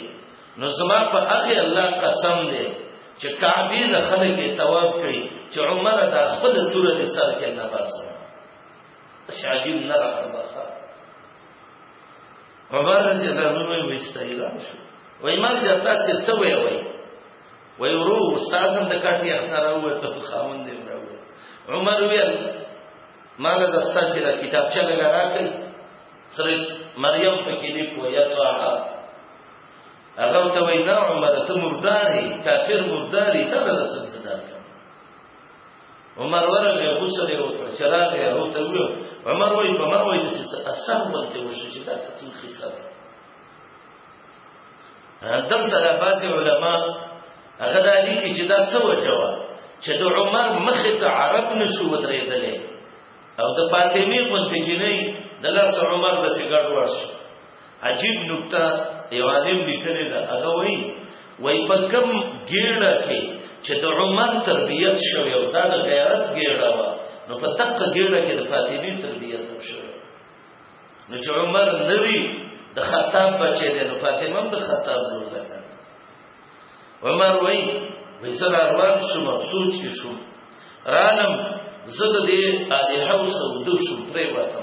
نو زما په هغه الله قسم دی چې کعبه له خلک تواب کړي چې عمر دا خپل تور دې سر کې نه باسه شاګین نه راځه عمر رضی الله عنه وی وستایلا وای ما د تا چې څه وی وای وای ورو استاد هم د کټي اخنا راوته خاون دی راوته عمر ویل مال د استاد سره کتاب چا لګا راکړ سره مریم پکې دی کو یا طه هغه ته وای نه عمر ته مرداري کافر مرداري ته د سبزدار عمر ورغه غسل یې وکړ چې راغی هغه ته وویل عمر وایي په ما وایي چې اثر ورته وشو چې دا څه قصه ده دلته د بعضې علما هغه دا لیکي چې دا څه وجه وه چې د عمر مخې ته عرب نه شو ودرېدلی او د فاطمې غوندې جینۍ د لاس عمر داسې ګډوډ شو عجیب نکته یو عالم لیکلی ده هغه وایي وای په کم ګیړه کې چې د عمر تربیت شوی او دا د غیرت ګیړه و نو په تقه ګیړه کې د فاطمی تربیت هم شوی نو چې عمر نوی د خطاب بچی دی نو فاطمه هم د خطاب لور ده عمر وای وای سره روان شوم سوچ کې شوم رانم زده دې الیه او سودو شوم پرې وته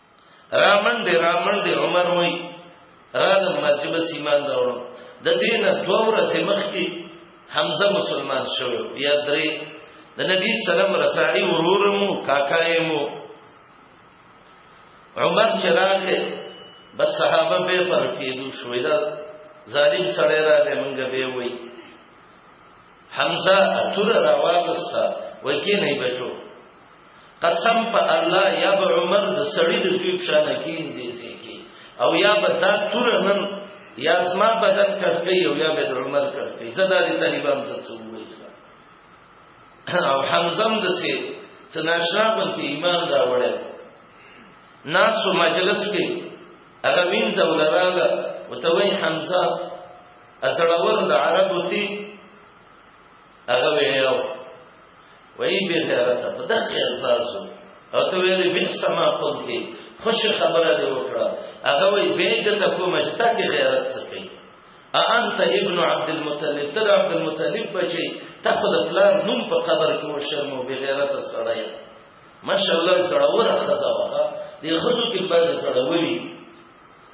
را منډه را منډه عمر وای را د ماجه بس ایمان راوړو د دینه دوه ورځې مخکې حمزه مسلمان شو یا درې د نبی سلام رساړي ورورمو کاکایمو عمر چراغه بس صحابه به پر کېدو شوې دا ظالم سړی را دې مونږ به وای حمزه اتر راوغستا وکینه بچو قسم په الله یا به عمر د سړی د دوی پښانه کې دي ځکه او یا به دا تور نن یا اسما بدن کټکی او یا به عمر کټکی زدا دي طالبان څه وایي او حمزم د سي سناشنا بنتي ایمان دا وړه ناس مجلس کې هغه وین زول راغله وتوي حمزه اسړول د عربو تی هغه ویلو وای به غیرت په دغه الفاظو او ته ویلې به سما قلتي خوش خبره دی وکړه هغه وی به ته کوم چې تا کې غیرت څه کوي انت ابن عبد المطلب تر عبد المطلب بچي ته خپل پلان نوم په قبر کې وشرمو به غیرت سره ماشاءالله سره ورخه ځوخه دی خود کې باندې سره وی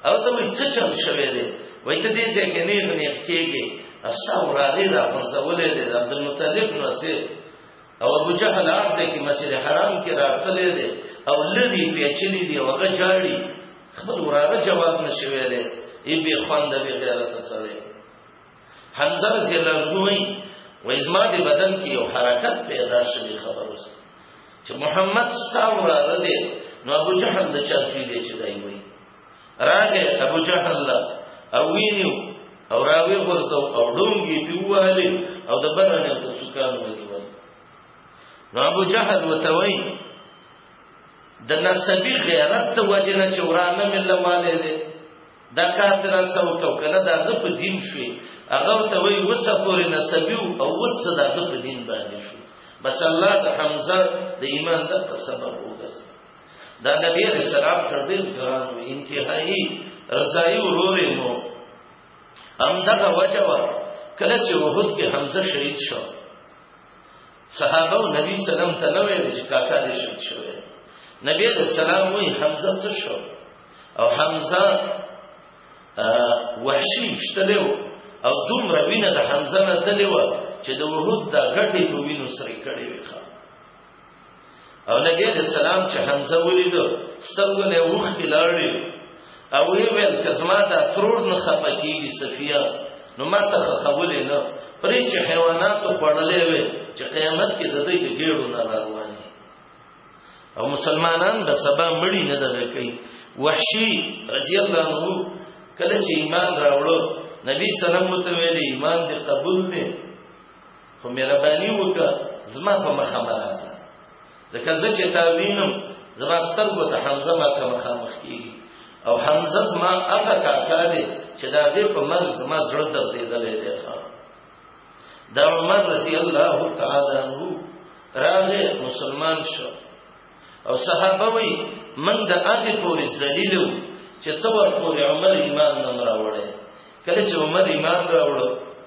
هغه ته وایي څه چل شوی دی وایي ته دې ځای کې نیغ نیغ کېږي استا وراره را پرځولې دی د عبدالمطلب نوسې او ابو جهل عرضه کې مسجد حرام کې راتلې دی او لذي پیچلې دی هغه جاړي خپل وراره جواب نشوي دی ای به خوند به غیرت سره حمزه رضی الله عنه وی وای زما د بدن کې یو حرکت پیدا شوی خبر اوس چې محمد ستا وراده دی نو ابو جهل د چا پیل دی چې دای وی راغه ابو جهل لا او وینیو او راوی ورسو او ډونګي پیواله او د برنه ته سکان ونیول نو ابو جهل وتوي د نسبی غیرت وجنه چې ورانه مله مالې دا کار دې را سره وکړ کله دا د په دین شوي هغه ته وی وسه پورې نسبی او وس دا د په دین باندې شو بس الله د حمزه د ایمان د په سبب وګس دا نبی علیہ السلام تر دې ګران او انتهایی رضای ورور مو هم دا وجه کله چې وحود کې حمزه شهید شو صحابه او نبی سلام ته نه ویل چې کاکا دې شهید شوی نبی علیہ السلام وی حمزه څه شو او حمزه وحشی شتلو او دومره وینه د حمزه نه تلو چې د وحود د غټې په وینو سره کړې وخه او نبی علیہ السلام چې حمزه ولید سترګو نه وختي لاړې او وی ویل کزما دا ترور نه خپکیږي صفیه نو ما ته خولې نه پرې چې حیوانات پړلې وي چې قیامت کې د دې ګېړو نه راوړي او مسلمانان به سبا مړی نه دغه کوي وحشی رضی الله عنه کله چې ایمان راوړو نبی سلام متویل ایمان دې قبول نه خو مهرباني وکړه زما په مخه مه راځه ځکه زه چې تا وینم زما سترګو ته حمزه ما ته مخامخ کېږي او حمزه زما هغه کاکا دی چې دا دې په مرګ زما زړه دردېدلی دی دا عمر رضی الله تعالی عنہ راغی مسلمان شو او صحابه وي من د هغه پورې ذلیلو چې څور پورې عمر ایمان نه راوړې کله چې عمر ایمان راوړ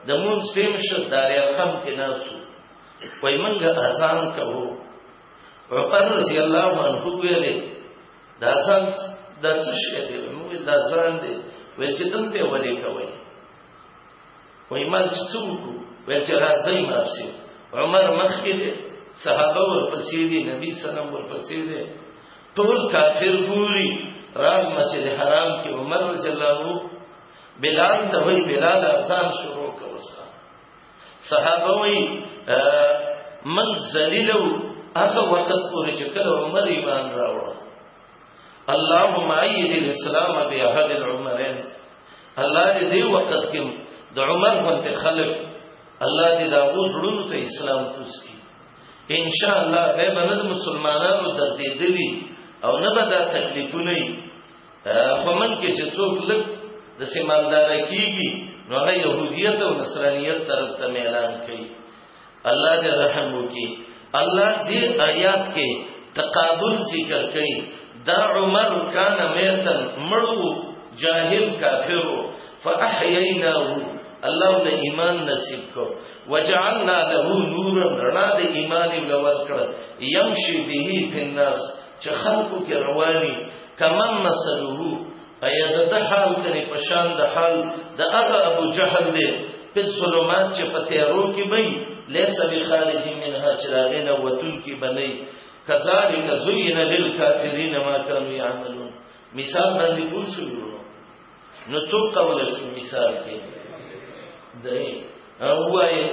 د مون سپیم شو دار الخم کې ناسو وای منګه اذان کوو عمر رضی الله عنه ویلې دا اذان د څه شی دی موږ د اذان دی وای چې دلته ولې کوي وای مال چې څه وکړو وای چې راځئ مار شي عمر مخکې دی صحابه ورپسې دي نبی سلام ورپسې دی ټول کافر ګوري راغ مسجد حرام کې عمر رضی الله عنه بلال ته وای بلال اذان شروع کوسا صحابه وای من ذلیلو هغه وخت پورې چې کله عمر ایمان راوړ اللهم ايد الاسلام باحد العمرين الله دې دې وخت کې د عمر باندې خلق الله دې دا وزړونو ته اسلام توسکی ان شاء الله به بنل مسلمانانو د دې دلی او نه به دا تکلیفونه په من کې چې څوک لږ د سیمالدار کیږي نو هغه يهودیت او نصرانیت طرف ته اعلان کوي الله دې رحم وکي الله دې آیات کې تقابل ذکر کړي دا عمر کان میتن مړو جاهل کافر فاحییناه الله له ایمان نصیب کو وجعلنا له نورا رڼا د ایمان لور کړ يمشي به في الناس چې خلقو کې رواني کمن مثله ایا د ده حال کنې په شان د حال د هغه ابو جهل دی په ظلمات چې په تیارو کې وي ليس بخارج منها چې راغې نه وتون کې بنئ کذالک زین للکافرین ما کانوا یعملون مثال باندې پوه شو نو څوک قول شو مثال کې دی او وای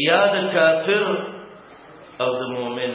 یاد کافر او د مؤمن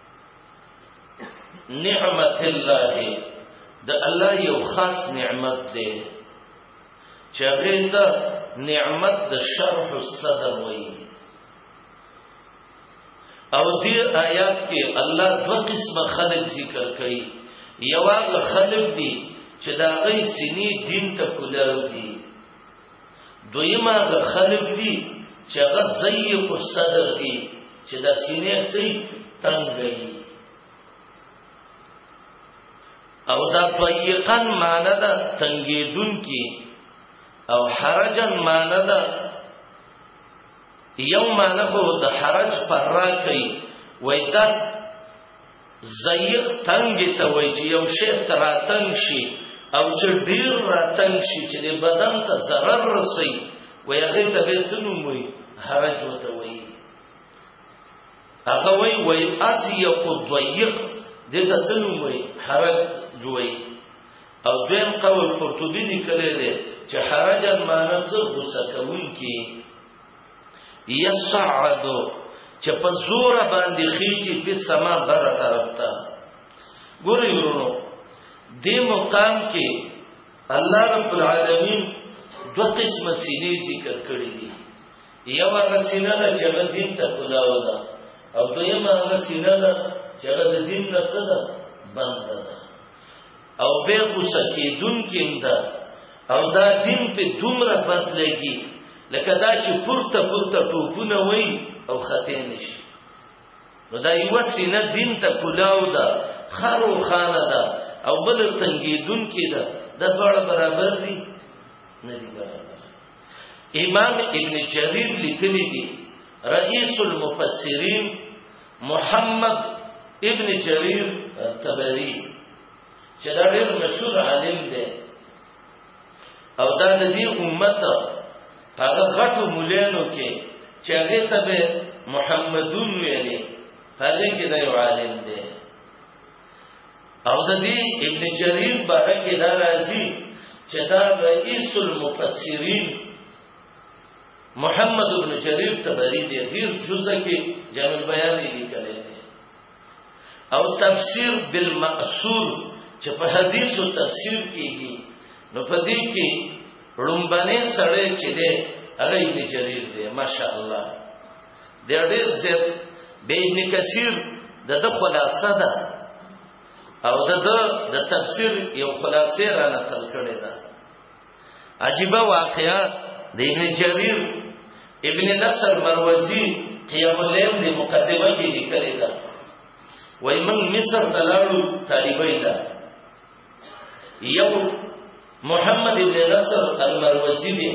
نعمت الله د الله یو خاص نعمت دی چې هغه د نعمت د شرح الصدر وایي او دې آیات کې الله دوه قسمه خلق ذکر کړي یو هغه خلق دي چې دا غي سینې دین ته کولاو دي دویمه د خلک دي چې هغه ضيق الصدر دي چې د سینې څخه تنګ دي او دا ضيقا معنی دا تنګیدون کی او حرجا معنی دا یو معنی خو د حرج پر را کوي وای دا زیق تنګ ته وای چې یو شی تراتنګ شي او چې ډیر راتنګ شي چې د بدن ته ضرر رسي وای هغه ته به څنوم وای حرج وته وای هغه وای وای اس یو ضیق د ته څنوم وای حرج جوړي او دیم قول قرطبی لیکلی دی چې حرجا معنی څه غوسه کوونکی یصعد چې په زور باندې خېږي په سما بر طرف ته ګورې ورونو دې مقام کې الله رب العالمین دو قسم سینې ذکر کړې دي یو هغه سینه ده چې هغه دین ته کلاو ده او دویمه هغه سینه ده چې هغه د دین نه څه ده بنده ده او به غوسه کېدون کې ده او دا دین په دومره بد لګي لکه دا چې پورته پورته ټوپونه وای او خطې نشي نو دا یو سینه دین ته کلاو ده خارو خانه ده او بل تنګیدون کې ده د دواړه برابر دي نه دي برابر امام ابن جریر لیکلی دی رئیس المفسرین محمد ابن جرير الطبري چې دا ډېر مشهور عالم دی او دا د دې امت په غټو مولانو کې چې هغه ته به محمدون ویلي هغه کې دا یو عالم دی او د دې ابن جرير بارکه دا راځي چې دا رئیس المفسرین محمد ابن جرير تبري دې غیر جزء کې جامع البيان لیکل او تفسیر بالمأثور چې په حدیث او تفسیر کېږي نو په دې کې رومبنه سره چې دې هغه ابن جرير دې ماشاء الله دې ډېر زیات به ابن کثیر د د خلاصه ده او د د تفسیر یو خلاصې را نقل کړي ده عجیب واقعا د ابن جرير ابن نصر مروزی قیام الليل د مقدمه کې لیکلی دا وای من مصر تلاړو طالبای دا یو محمد ابن نصر المروزی دی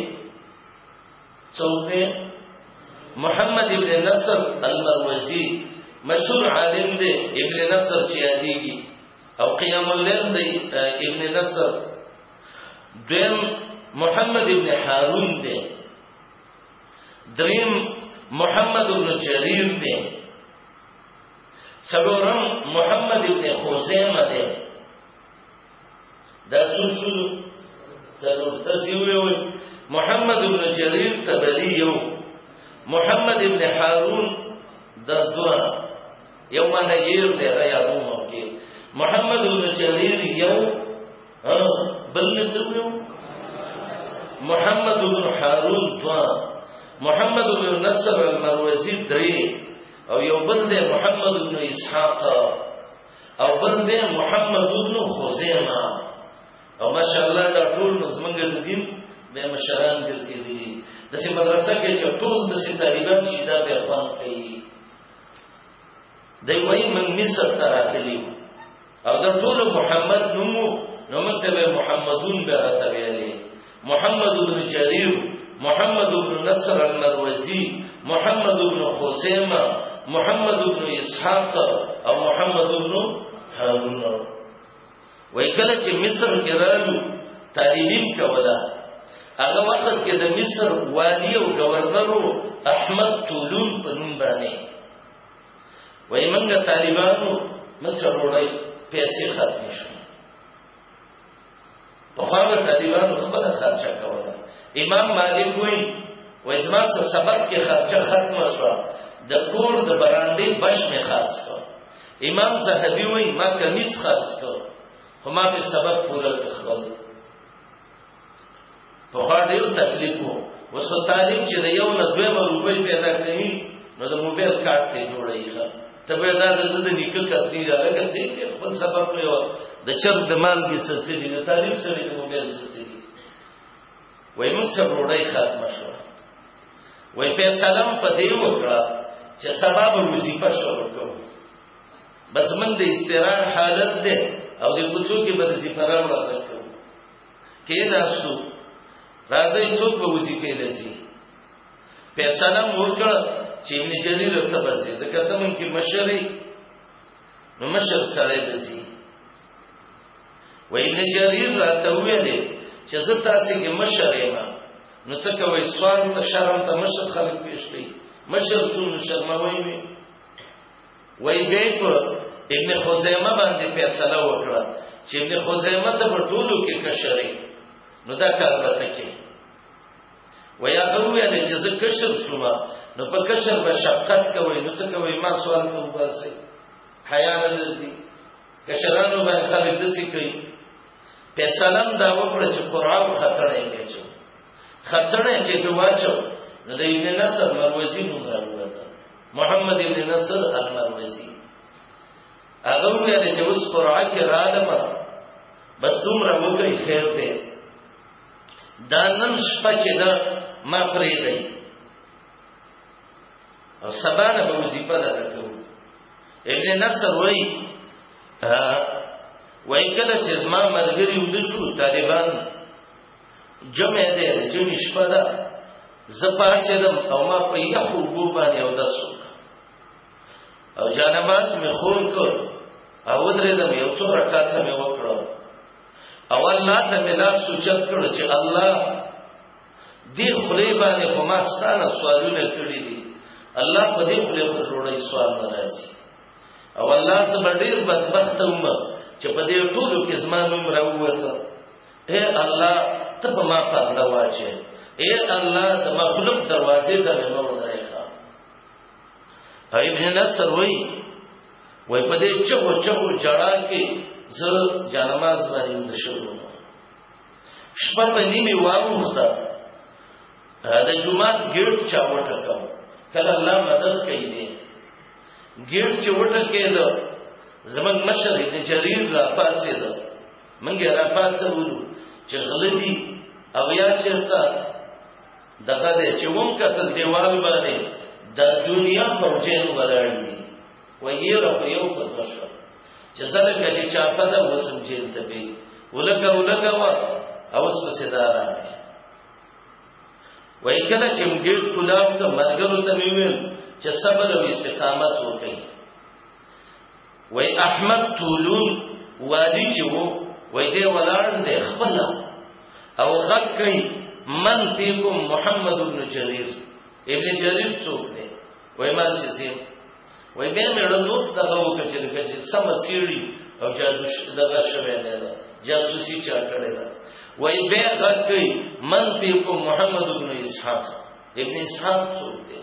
څوک محمد ابن نصر المروزی مشهور عالم دی ابن نصر چې یادېږي او قیام الليل دی ابن نصر دیم محمد ابن حارون دی دریم محمد ابن جریر دی څلورم محمد ابن خزیمه دی دا څو شو څلور تاسو یو محمد ابن جریر تبری یو محمد ابن حارون دا دوه یو باندې یې دی راځو محمد ابن جریر یو بل څه ویو محمد بن حارون دوا محمد بن نصر المروزی درې او یو بل دی محمد بن اسحاق او بل دی محمد بن خزیمه او ماشاءالله دا ټول زمونږ د دین به مشران ګرځېدلي د سي مدرسه کې چې ټول د سي طالبان چې دا به افغان کوي دوی وایي من مصر ته راغلي او د ټول محمد نومو نو موږ ته محمدون به راته ویلي محمد بن جرير محمد بن نصر المروزي محمد بن خزيمه محمد بن اسحاق او محمد بن هارون وای کله چې مصر کې رالو تعلیمین کوله هغه وخت کې د مصر والی او گورنر احمد طولون په نوم باندې وای منګه طالبانو من سره وړي پیسې ختم شي په خاله طالبانو خپل خرچه کوله امام مالک وای وای زما سبب کې خرچه ختم شو د کور د براندې بش می خرچ کړ امام زهبي وای ما کمیس خرچ کړ هما په سبب پوره کړل په خاطر یو تکلیف وو وسو طالب چې د یو نه دوه روپۍ پیدا کوي نو د موبایل کارت ته جوړي ښه ته به دا د دې نیکه کړی دا لکه چې خپل سبب په یو د چر د مال کې سلسله د طالب سره د موبایل سلسله وای موږ سره وړای خاتمه شو وای په سلام په دې وکړه چې سبب وظیفه شروع کوو بس من د استراحت حالت ده او د کوڅو کې به د سفرار وړاندې کیناسو راځي څوک به وظیفه لذي فیصله وکړه چې ابن جریر ته ورځي ځکه ته مونږ کې مشري نو مشر سره لذي و ابن جریر راته ویلې چې زه تاسو کې مشر یم نو څه کوي سوال ته شرم ته مشر خلک پیش کوي مشر ټول شرموي وای به په ابن خزیمه باندې فیصله وکړه چې ابن خزیمه ته په ټولو کې کشرې نو دا کار به تکي ویا ته ویل چې زه کشر شوم نو په کشر به شفقت کوي نو څه کوي ما سوال ته وباسي حیا نه لري کشرانو باندې خلک د څه کوي فیصلم دا وکړه چې قران خڅړې کې چې خڅړې چې دوا چو نو د ابن نصر مروزی نوم راوړل محمد ابن نصر المروزی هغه ویل چې اوس قرآن کې راغلم بس دومره وکړي خیر دی دا نن شپه چې دا ما پرې دی او سبا نه به وظیفه ده کوو ابن نصر وای وای کله چې زما مرګري ودشو طالبان جمع ده جمع شپه ده زپاچدم او ما په یخو وګو باندې او داسو او جانماز می خور کو او درېدم یو څو رکعات می وکړو او الله ته ملا سوچت کړو چې الله دې خلی باندې په ما ستانه سوالونه کړی دي الله په دې خلی په روړی سوال نه راځي او الله سبحانه ډیر بدبخت ومه چې په دې ټولو کې زما نوم راووته اے الله ته په ما پرده واچې اے الله د مخلوق دروازې ته مې مو درې ښا ابن نصر وای وای په دې چې و چې و جړا کې زه جنماز باندې د شروع شپه په نیمه واوخته د جمعه ګیټ چا وټکم کله الله مدد کوي دې ګیټ چې وټکې ده زمنګ مشر دې جریر را پاتې ده منګه را پاتسه ولو چې غلطي او یا چرته دغه دې چې مونږ کتل دیوال باندې د دنیا فوجین ولاړی و یې را په یو په دوشو چې سره کله چا په دا وسم جیل ته به ولکه ولکه وا او اس په سدارا وای کله چې موږ کلاو ته مرګرو ته ویل چې صبر او استقامت وکړي وای احمد طولون والی چې وو وای دې ولاړ دې خپل او غږ کوي من فیکم محمد ابن جریر ابن جریر څوک دی وای ما چې سیم وای به مې ړندو دغه وکړل چې سم سیړي او جادو دغه شوه نه ده جاسوسي چا کړی ده وای به غږ کوي من فیکم محمد ابن اسحاق ابن اسحاق څوک دی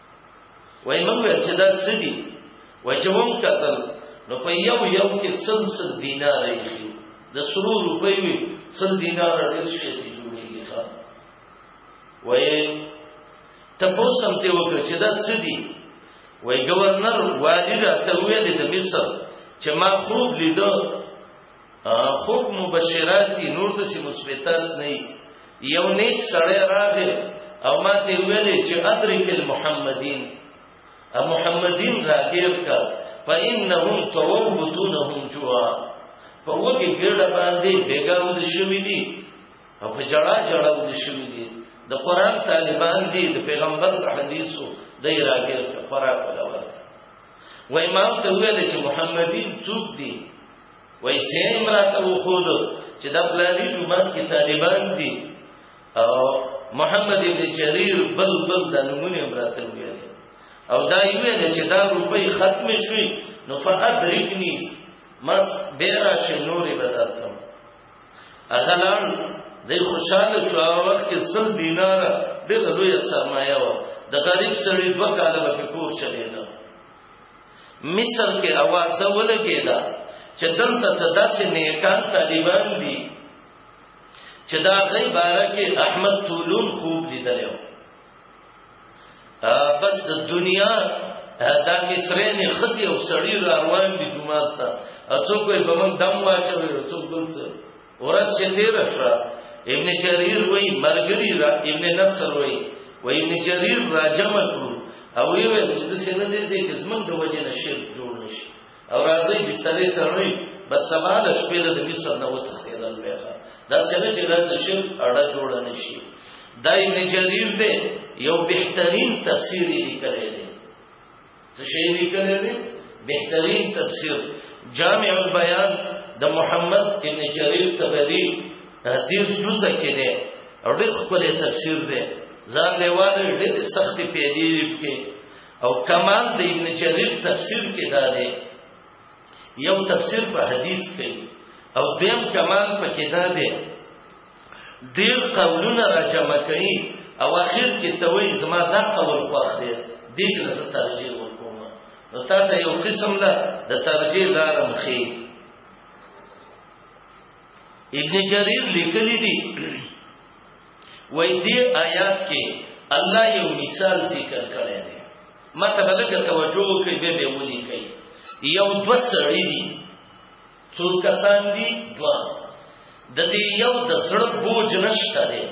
وای موږ چې دا سدي وای چې موږ کتل نو په یو یو کې سل سل دینار یې د سرو روپۍ وي سل دینار ډېر شي چې جوړیږي ښا وای تپوس هم ته وکړ چې دا څه دي وای گورنر والي راته ویل د مصر چې ما خوب لیدو خوب مبشراتی نور د سی مثبتات نه یو نیک سړی راغی او ما ته ویلې چې ادرک المحمدین ا محمدین راګیر کا فإنهم توبتونهم جوا په وګي ګړه باندې بیګاو د شوی دی او په جړه جړه د شوی دی د قران طالبان دی د پیغمبر د حدیثو د راګیر کا قران ولا ورته وای ما ته ویلې چې محمدین څوک دی وای سین مراته وخود چې د پلاني جمعات کې طالبان دي او محمد ابن جرير بل بل د نمونه مراته ویل او دا یو نه چې دا روپۍ ختم شوي نو فادرکنی مس بیرا شي نورې بدل کم اغلان د خوشاله شو هغه وخت کې سل دینار ډېر لوی سرمایه و د غریب سړي دوه کاله په کور چلیدا مصر کې اواز ولګېدا چې دلته څه داسې نیکان طالبان دي چې دا غي باره کې احمد طولون خوب لیدل یو بس د دنیا دا مصرې نه خزي او سړی روان دي جمعه ته څوک به موږ دم واچوي څوک بل څه ورځ چې تېره شوه ابن جریر وایي ملګري ابن نصر وایي وایي ابن جریر راجمع کړو او وی ویل چې د سینه دې ځای کې زمونږ د وجې نه شرک جوړ نشي او راځي بسترې ته وړي بس سبا د شپې د مصر نه وتښتېدل بیا دا څنګه چې دا د شرک اړه جوړ نشي دا ابن جریر دی یو بهترین تفسیر یې کړی دی څه شی لیکلی دی بهترین تفسیر جامع البیان د محمد ابن جریر تبری دیرش جزء کې دی او ډېر ښکلی تفسیر دی ځان لیواله ډېر سخت پیدې کې او کمال د ابن جریر تفسیر کې دا دی یو تفسیر په حدیث کې او دیم کمال په کې دا دی ډیر قولونه را جمع کوي او اخر کې ته وایي زما دا قول خوښ دی دې له څه ترجیح ورکوم نو تا ته یو قسم له د ترجیح لار مخې ابن جریر لیکلی دی وای دې آیات کې الله یو مثال ذکر کړی دی ماته بلکې توجه وکړئ به به ولي کوي یو دوسړی دی څو کسان دي دوا د دې یو د زړه بوج نشته دی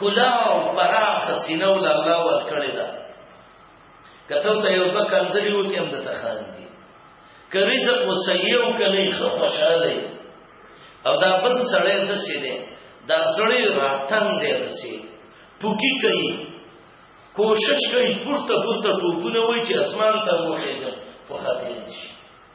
کلا او پراخ سینه ول الله ور کړی دا کته ته یو په کنځري و کې هم د تخان دي کری زه کو سیو کني خو خوشاله او دا بل سړی د سې دی دا سړی راتن دی د سې پوکی کوي کوشش کوي پورته پورته ټوپونه وای چې اسمان ته وخېږي خو خاطر شي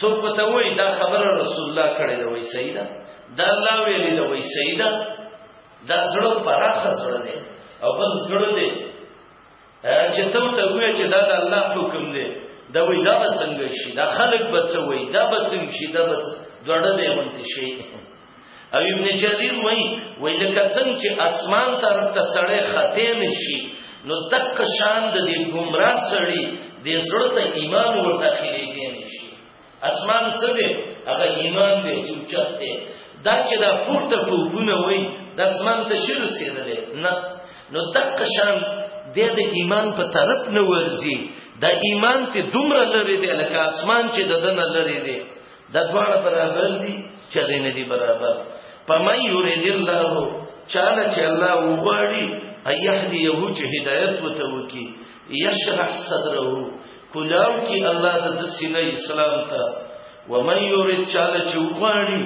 څوک پته وای دا خبره رسول الله کړې ده وای سیدا دا الله ویلې ده وای سیدا دا زړه پراخه زړه دی او بل زړه دی چې ته ته وای چې دا د الله حکم دی دا وای دا څنګه شي دا خلک به څه وای دا به څنګه شي دا به دوړه دی مونږ شي او ابن جرير وای وای لکه څنګه چې اسمان طرف ته سړی خطه نشي نو تک شان د دې ګمرا سړی د زړه ته ایمان ورتخیلې دی نشي اسمان څه دی هغه ایمان دی چې چت دی دا چې دا پورته ټوپونه وای د اسمان ته شي رسیدلې نه نو تک شان د د ایمان په طرف نه ورزي د ایمان ته دومره لري دی لکه اسمان چې د دنه لري دی دا دواړه برابر دي چې هغه نه دي برابر فمن يريد الله چاله چې الله وغواړي ايهدي يهو چې هدايت وته وکي يشرح صدره کلاو کې الله د سینې اسلام ته ومن يريد چاله چې وغواړي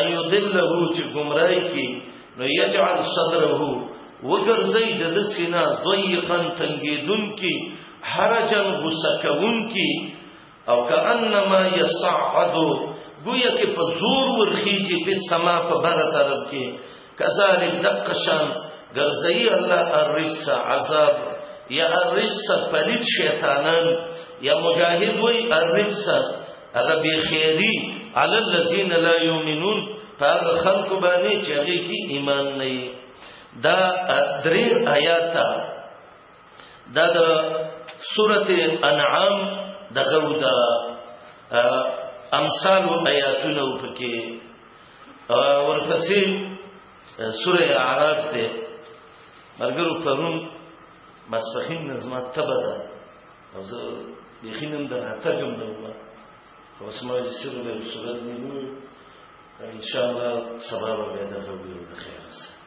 ايو دله چې گمراهي کې نو يجعل صدره وګرځي د سینې ضيقا تنګیدون کې حرجا غصه کوون کې او کانما یصعد گویا کې په زور ورخیږي په سما په بر طرف کې کذالک دقشان ګرځي الله الرس عذاب یا الرس پلید شیطانان یا مجاهد وی الرس عرب خیری علی الذین لا یؤمنون پر خلق باندې چې هغه کې ایمان نه دا درې آیات دا د سورته انعام دغه د امثال او آیاتونه پکې ورپسې سوره اعراف ده مرګرو پرون مسفخین نظمه تبدا او زه بخینم د هترجم نه ومه اوس ما چې سره د سورته نیو ان شاء الله سبا به دا خبرې د خیر سره